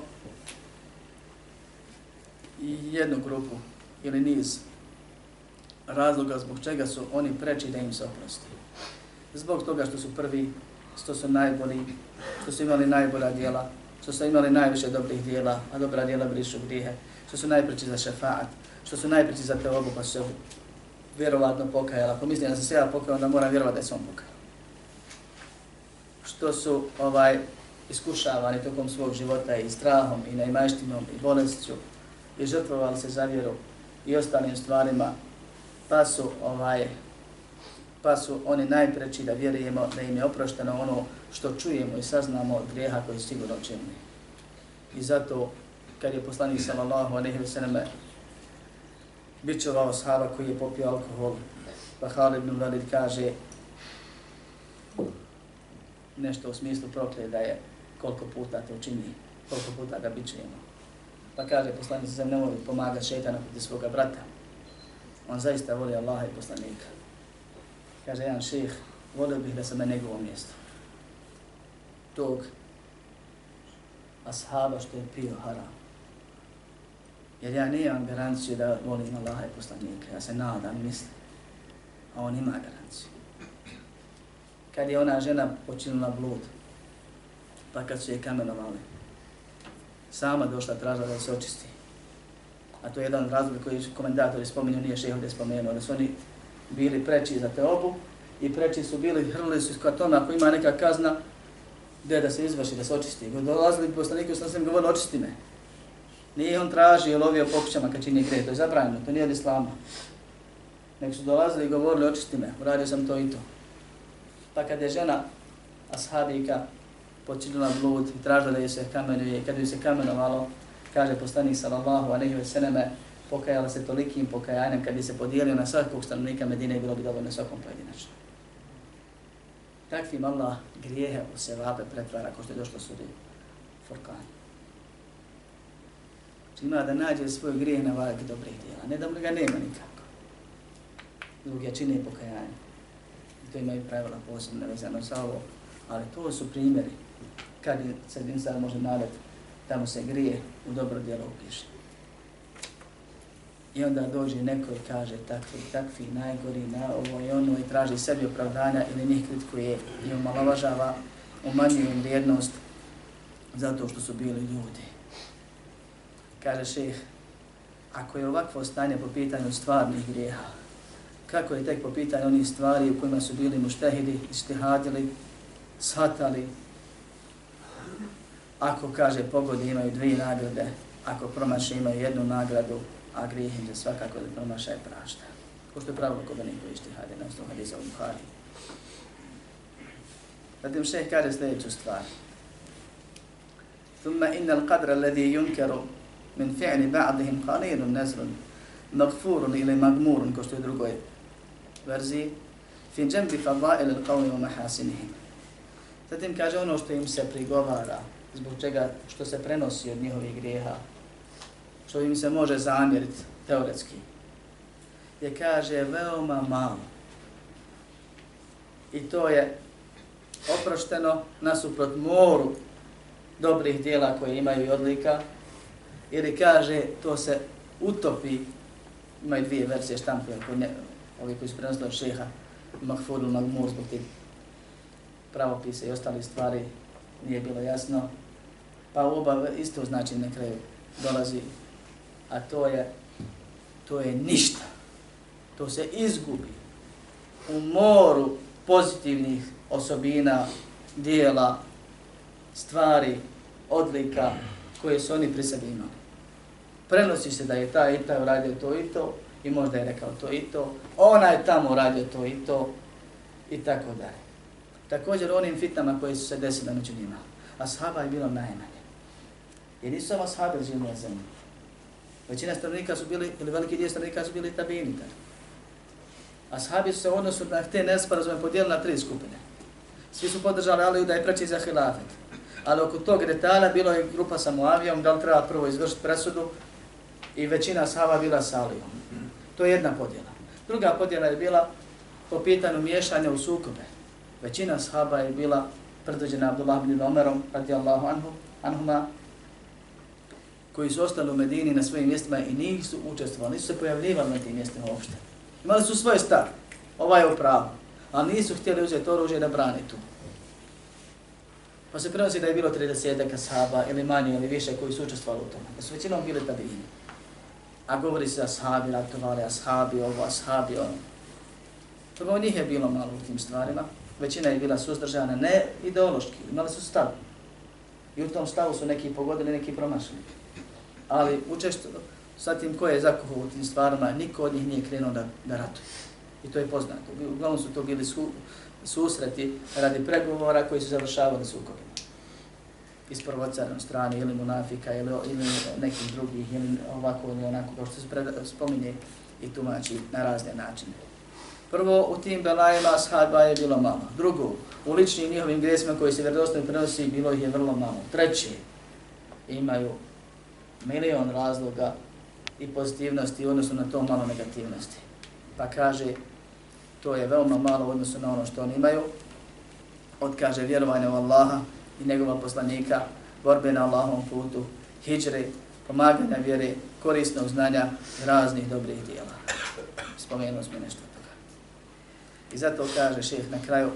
jednu grupu ili niz razloga zbog čega su oni preči da im se oprosti. Zbog toga što su prvi, što su najbolji, što su imali najbolja djela, što su imali najviše dobrih dijela, a dobra dijela brišu grijehe, što su najpreći za šefaat, što su najpreći za teobu, pa su se vjerovatno pokajali. Ako mislim da se ja pokajao, onda moram vjerovati da je se on pokajali. Što su ovaj iskušavani tokom svog života i strahom, i najmajštinom, i bolestju, i žrtvovali se za vjeru i ostalim stvarima, pa su ovaj pa su oni najpreći da vjerujemo da im je oprošteno ono što čujemo i saznamo od grijeha koji sigurno činili. I zato, kad je poslanik sallallahu alaihi ve selleme bićovao sahaba koji je popio alkohol, pa Khalid ibn Walid kaže nešto u smislu prokle da je koliko puta to čini, koliko puta ga bićujemo. Pa kaže poslanik sallallahu ne voli pomagati šeitanu protiv svoga brata. On zaista voli Allaha i poslanika. Kaže jedan ših, volio bih da sam na njegovom mjestu. Tog ashaba što je pio haram. Jer ja nemam garanciju da volim Allaha i poslanika. Ja se nadam, mislim. A on ima garanciju. Kad je ona žena počinila blud, pa kad su je kamenovali, sama došla tražila da se očisti. A to je jedan razlog koji je spominju, nije šeho gdje spomenuo, da su oni bili preči za te obu i preči su bili, hrlili su iz tome, ako ima neka kazna, gdje da se izvrši, da se očisti. Dolazili poslaniku, sa svim govorili, očisti me. Nije on tražio, lovio pokućama kad čini gre, to je zabranjeno, to nije od islama. Nek su dolazili i govorili, očisti me, uradio sam to i to. Pa kad je žena, ashabika, počinila blud i tražila da je se kamenuje, kad je se kamenovalo, kaže poslanik sallallahu alaihi ve selleme pokajala se tolikim pokajanjem kad bi se podijelio na svakog stanovnika Medine bilo bi dovoljno svakom pojedinačno. Takvim Allah grijehe u sevabe pretvara ko što je došlo sudi Furkan. Znači, ima da nađe svoj grijeh na vajak dobrih djela, ne da ga nema nikako. Zbog jačine pokajanje. I to imaju pravila posebno vezano sa ovo, ali to su primjeri kad se insan može nadati tamo se grije u dobro djelo upiše. I onda dođe neko i kaže takvi, takvi, najgori, na ovo i ono i traži sebi opravdanja ili njih kritikuje i omalovažava, umanjuje im vrijednost zato što su bili ljudi. Kaže šeh, ako je ovakvo stanje po pitanju stvarnih grijeha, kako je tek po pitanju onih stvari u kojima su bili muštehidi, istihadili, shvatali, ako kaže pogodi imaju dvije nagrade, ako promaše imaju jednu nagradu, a grijeh im se svakako da promaša je prašta. Ko što je pravilo kod onih koji istihadi na osnovu hadisa u Buhari. Zatim šeh kaže sljedeću stvar. ثم إن القدر الذي ينكر من فعل بعضهم قليل نزل مغفور إلى مغمور كشتو drugoj verziji fi džembi fadail il qavmi wa mahasinihim. Zatim kaže ono što im se prigovara, zbog čega što se prenosi od njihovih grijeha, što im se može zamjeriti teoretski, je kaže veoma malo. I to je oprošteno nasuprot moru dobrih dijela koje imaju i odlika, ili kaže to se utopi, imaju dvije verzije štampe, ovi koji su prenosili od šeha, Mahfudul Magmur, zbog tih pravopisa i ostali stvari nije bilo jasno. Pa oba isto znači na kraju dolazi, a to je, to je ništa. To se izgubi u moru pozitivnih osobina, dijela, stvari, odlika koje su oni pri sebi imali. Prenosi se da je ta i ta uradio to i to, i možda je rekao to i to, ona je tamo uradio to i to, i tako dalje. Također onim fitnama koje su se desile među njima. Ashaba je bilo najmanje. Jer nisu samo ashabi živili na zemlji. Većina stanovnika su bili, ili veliki dio stanovnika su bili tabini. Ashabi su se odnosu na te nesporazume podijelili na tri skupine. Svi su podržali Aliju da je preći za hilafet. Ali oko tog detalja bilo je grupa sa Muavijom, da li treba prvo izvršiti presudu i većina ashaba bila sa Alijom. To je jedna podjela. Druga podjela je bila po pitanju miješanja u sukobe. Većina sahaba je bila predvođena Abdullah ibn Omerom, radijallahu anhu, anhuma, koji su ostali u Medini na svojim mjestima i nisu učestvovali, nisu se pojavljivali na tim mjestima uopšte. Imali su svoj stav, ovaj je upravo, ali nisu htjeli uzeti oružje da brane tu. Pa se prenosi da je bilo 30 sahaba ili manje ili više koji su učestvovali u tome. Da su većinom bili tabini. A govori se ashabi, ratovali ashabi, ovo, ashabi, ono. Prvo njih je bilo malo u tim stvarima. Većina je bila suzdržana, ne ideološki, imali su stav. I u tom stavu su neki pogodili, neki promašili. Ali učešću sa tim ko je zakuhao u tim stvarima, niko od njih nije krenuo da, da ratuje. I to je poznato. Uglavnom su to bili su, susreti radi pregovora koji su završavali sukobima iz prvocarne strane ili munafika ili, ili nekih drugih ili ovako ili onako kao što se pred, spominje i tumači na razne načine. Prvo, u tim belajima ashaba je bilo malo. Drugo, u ličnim njihovim gresima koji se vjerodostavno prenosi, bilo ih je vrlo malo. Treće, imaju milion razloga i pozitivnosti u odnosu na to malo negativnosti. Pa kaže, to je veoma malo u odnosu na ono što oni imaju. Odkaže vjerovanje u Allaha, i njegova poslanika, borbe na Allahovom putu, hijđre, pomaganja vjere, korisnog znanja i raznih dobrih dijela. Spomenuo smo nešto toga. I zato kaže šeheh na kraju,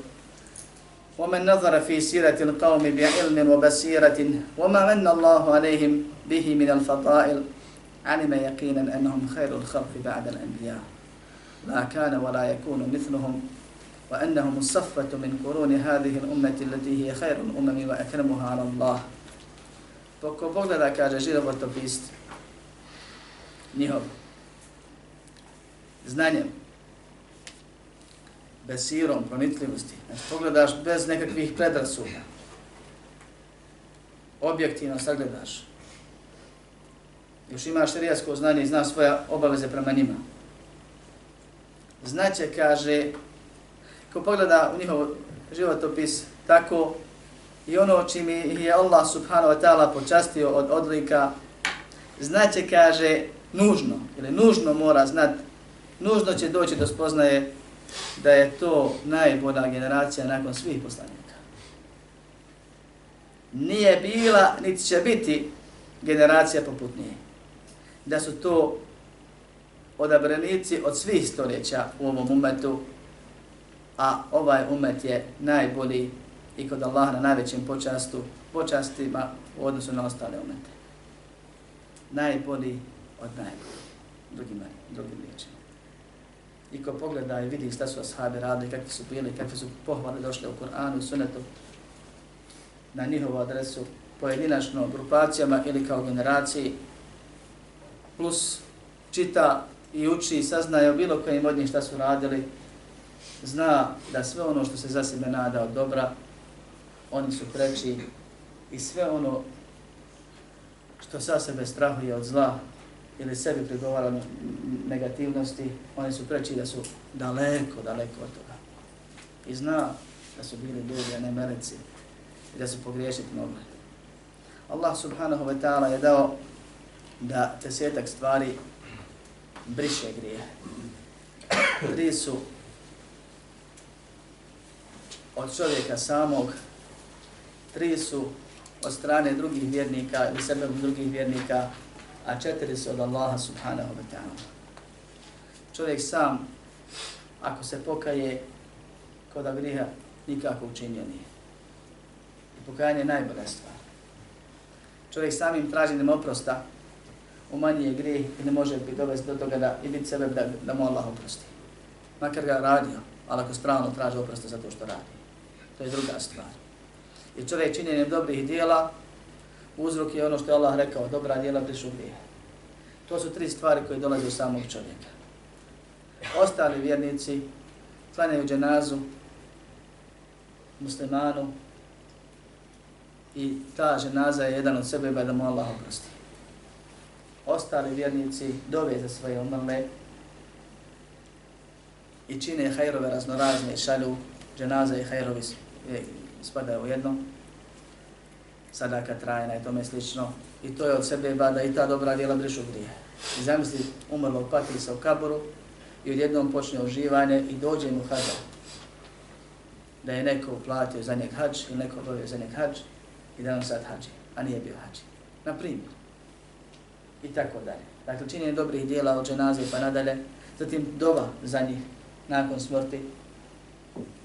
ومن نظر في سيرة القوم بعلم وبصيرة وما من الله عليهم به من الفضائل علم يقينا أنهم خير الخلق بعد الأنبياء. لا كان ولا يكون مثلهم وأنهم الصفة من قرون هذه الأمة التي هي خير الأمم وأكرمها على الله. Poko pogleda, kaže životopist njihov. Znanjem, besirom, pronitljivosti. Znači, pogledaš bez nekakvih predrasuda. Objektivno sagledaš. Još imaš šarijasko znanje i znaš svoje obaveze prema njima. Znaće, kaže, ko pogleda u njihov životopis tako i ono čim je Allah subhanahu wa ta'ala počastio od odlika, znaće kaže nužno, ili nužno mora znat, nužno će doći do spoznaje da je to najbolja generacija nakon svih poslanika. Nije bila, niti će biti generacija poput nje. Da su to odabranici od svih stoljeća u ovom umetu, a ovaj umet je najbolji i kod Allaha na najvećem počastu, počastima u odnosu na ostale umete. Najbolji od najboljih, drugim, drugim riječima. I ko pogleda i vidi šta su ashabi radili, kakvi su bili, kakve su pohvale došli u Kur'anu i sunetu na njihovu adresu, pojedinačno grupacijama ili kao generaciji, plus čita i uči i saznaje o bilo kojim od njih šta su radili, zna da sve ono što se za sebe nada od dobra, oni su preči i sve ono što sa sebe strahuje od zla ili sebi prigovara negativnosti, oni su preći da su daleko, daleko od toga. I zna da su bili ljudi, a ne meleci, i da su pogriješiti mogli. Allah subhanahu wa ta'ala je dao da desetak stvari briše grije. Tri su od čovjeka samog, tri su od strane drugih vjernika ili sebe drugih vjernika, a četiri su od Allaha subhanahu wa ta'ala. Čovjek sam, ako se pokaje kod griha, nikako učinio nije. I pokajanje je najbolja stvar. Čovjek samim traženjem oprosta umanjuje grijeh i ne može biti dovesti do toga da i biti sebe da, da mu Allah oprosti. Makar ga radio, ali ako spravno traži oprosta za to što radi. To je druga stvar. I čovjek činjenjem dobrih dijela, uzrok je ono što je Allah rekao, dobra djela brišu grije. To su tri stvari koje dolaze u samog čovjeka. Ostali vjernici klanjaju dženazu muslimanu i ta dženaza je jedan od sebe pa da mu Allah oprosti. Ostali vjernici dove za svoje umrle i čine hajrove raznorazne šalju dženaza i hajrovi e, spadaju u jedno, sadaka trajna i tome slično. I to je od sebe bada i ta dobra djela brišu grije. I zamisli umrlo pati se u kaboru i odjednom počne uživanje i dođe mu hađa. Da je neko uplatio za njeg hađ ili neko obavio za njeg hađ i da on sad hađi, a nije bio hađi. Na primjer. I tako dalje. Dakle, činjenje dobrih dijela od dženaze pa nadalje, zatim dova za njih nakon smrti,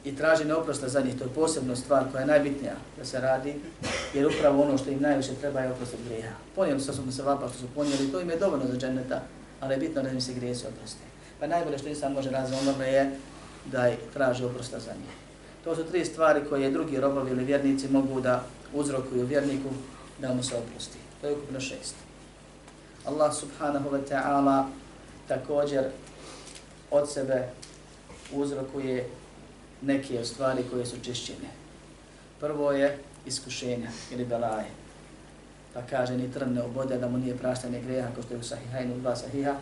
i traženje oprosta za njih, to je posebna stvar koja je najbitnija da se radi, jer upravo ono što im najviše treba je oprost od grijeha. Ponijeli su se vapa što su ponijeli, to im je dovoljno za dženeta, ali je bitno da im se grijesi oprosti. Pa najbolje što insan može raditi za je da traži oprosta za njih. To su tri stvari koje drugi robovi ili vjernici mogu da uzrokuju vjerniku da mu se oprosti. To je ukupno šest. Allah subhanahu wa ta'ala također od sebe uzrokuje neke stvari koje su čišćene. Prvo je iskušenja ili belaje. Pa kaže ni trn ne obode da mu nije praštanje greha ko što je u sahihajnu dva sahiha,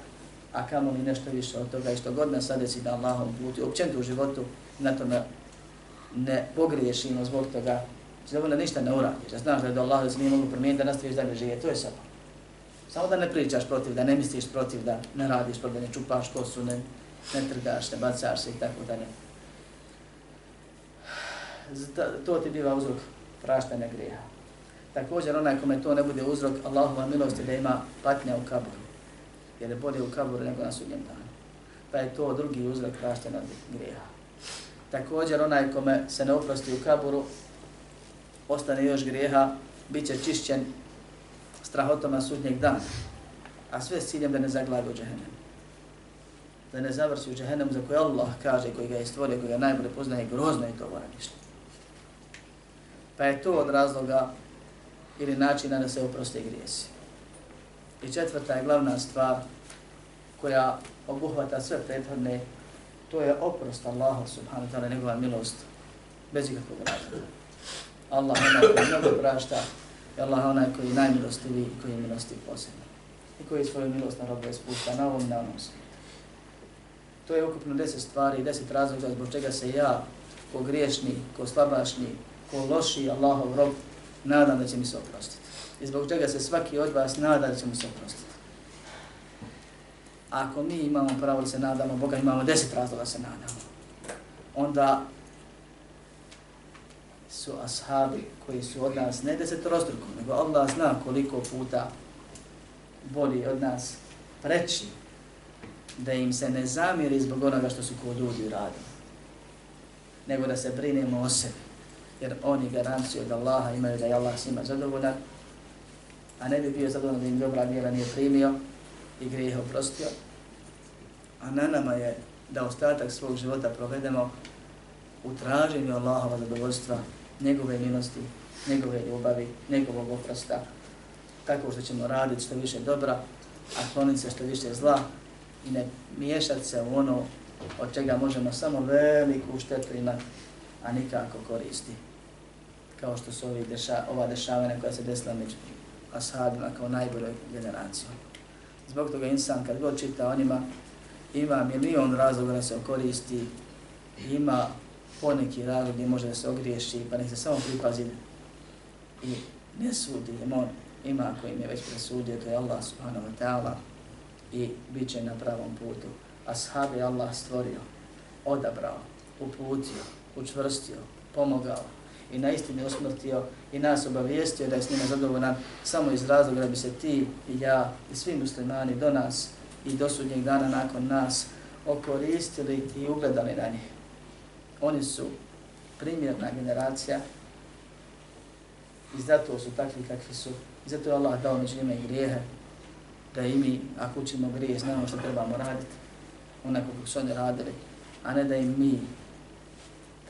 a kamo li nešto više od toga i što god nas sadeci da Allahom puti, uopćen u životu na tome ne pogriješimo zbog toga, zbog da ništa ne uradiš, da znaš da je do Allaha da se nije mogu promijeniti, da nastaviš dalje živjeti, to je samo. Samo da ne pričaš protiv, da ne misliš protiv, da ne radiš protiv, da ne čupaš kosu, ne, ne trgaš, ne bacaš se i tako dalje to ti biva uzrok praštanja grijeha. Također onaj kome to ne bude uzrok Allahova milosti da ima patnja u kaburu. Jer je bolje u kaburu nego na sudnjem danu. Pa je to drugi uzrok praštanja grijeha. Također onaj kome se ne oprosti u kaburu, ostane još grijeha, bit će čišćen strahotama sudnjeg dana. A sve s ciljem da ne zaglavi u džahennem. Da ne završi u džahennem za koje Allah kaže, koji ga je stvorio, koji ga najbolje poznaje, grozno je to voranište. Pa je to od razloga ili načina da se oproste grijesi. I četvrta je glavna stvar koja obuhvata sve prethodne, to je oprost Allaha subhanahu ta'ala, njegova milost, bez ikakvog razloga. Allah onaj koji mnogo prašta, i Allah onaj koji je najmilostivi i koji je milosti posebno. I koji svoju milost na robu ispušta na ovom i na onom svijetu. To je ukupno deset stvari i deset razloga zbog čega se ja, ko griješni, ko slabašni, ko loši Allahov rob, nadam da će mi se oprostiti. I zbog čega se svaki od vas nada da će mu se oprostiti. Ako mi imamo pravo da se nadamo, Boga imamo deset razloga da se nadamo, onda su ashabi koji su od nas ne desetorostrukom, nego Allah zna koliko puta bolji od nas preći da im se ne zamiri zbog onoga što su kod ljudi radili, nego da se brinemo o sebi, jer oni garanciju od Allaha imaju da je Allah s njima zadovoljan, a ne bi bio zadovoljan da im dobra djela nije primio i grijeh oprostio, a na nama je da ostatak svog života provedemo u traženju Allahova zadovoljstva, njegove milosti, njegove ljubavi, njegovog oprosta, tako što ćemo raditi što više dobra, a kloniti se što više zla i ne miješati se u ono od čega možemo samo veliku štetu imati, a nikako koristi. Kao što su ovi deša, ova dešavanja koja se desila među ashabima kao najboljoj generacijom. Zbog toga insan kad god čita o njima, ima milion razloga da se koristi, ima poneki razlog gdje može da se ogriješi, pa nek se samo pripazi i ne sudi, on ima koji im je već presudio, to je Allah subhanahu wa ta'ala i bit će na pravom putu. Ashab je Allah stvorio, odabrao, uputio, učvrstio, pomogao i na istini usmrtio i nas obavijestio da je s njima zadovoljan samo iz razloga da bi se ti i ja i svi muslimani do nas i do sudnjeg dana nakon nas okoristili i ugledali na njih. Oni su primjerna generacija i zato su takvi kakvi su. I zato je Allah dao među njima i grijehe, da i mi, ako učimo grije, znamo što trebamo raditi, onako kako su oni radili, a ne da i mi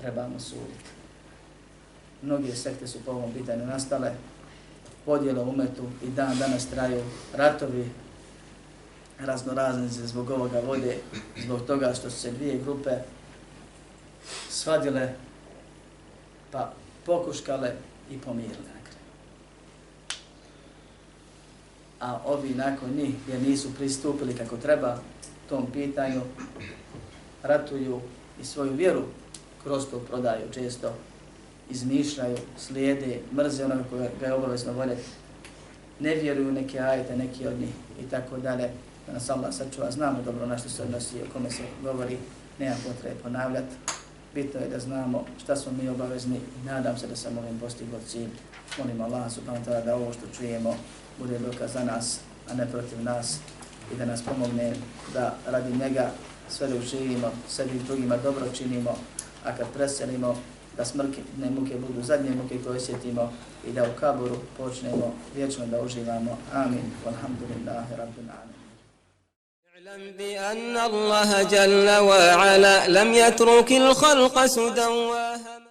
trebamo suditi. Mnoge sekte su po ovom pitanju nastale, podjela umetu i dan danas traju ratovi raznoraznice zbog ovoga vode, zbog toga što su se dvije grupe svadile, pa pokuškale i pomirile na kraju. A ovi nakon njih, jer nisu pristupili kako treba tom pitanju, ratuju i svoju vjeru kroz to prodaju često, izmišljaju, slijede, mrze onoga koga ga je obavezno voljeti, ne vjeruju neke ajete, neki od njih i tako dalje da nas Allah sačuva, znamo dobro na što se odnosi, o kome se govori, nema potrebe ponavljati. Bitno je da znamo šta smo mi obavezni i nadam se da sam ovim postigao cilj. Molim Allah subhanahu ta'ala da ovo što čujemo bude dokaz za nas, a ne protiv nas i da nas pomogne da radi njega sve da uživimo, sebi i drugima dobro činimo, a kad preselimo da smrkne muke budu zadnje muke koje osjetimo i da u kaburu počnemo vječno da uživamo. Amin. Alhamdulillahi rabbil alamin. اعلم بأن الله جل وعلا لم يترك الخلق سدى وهدى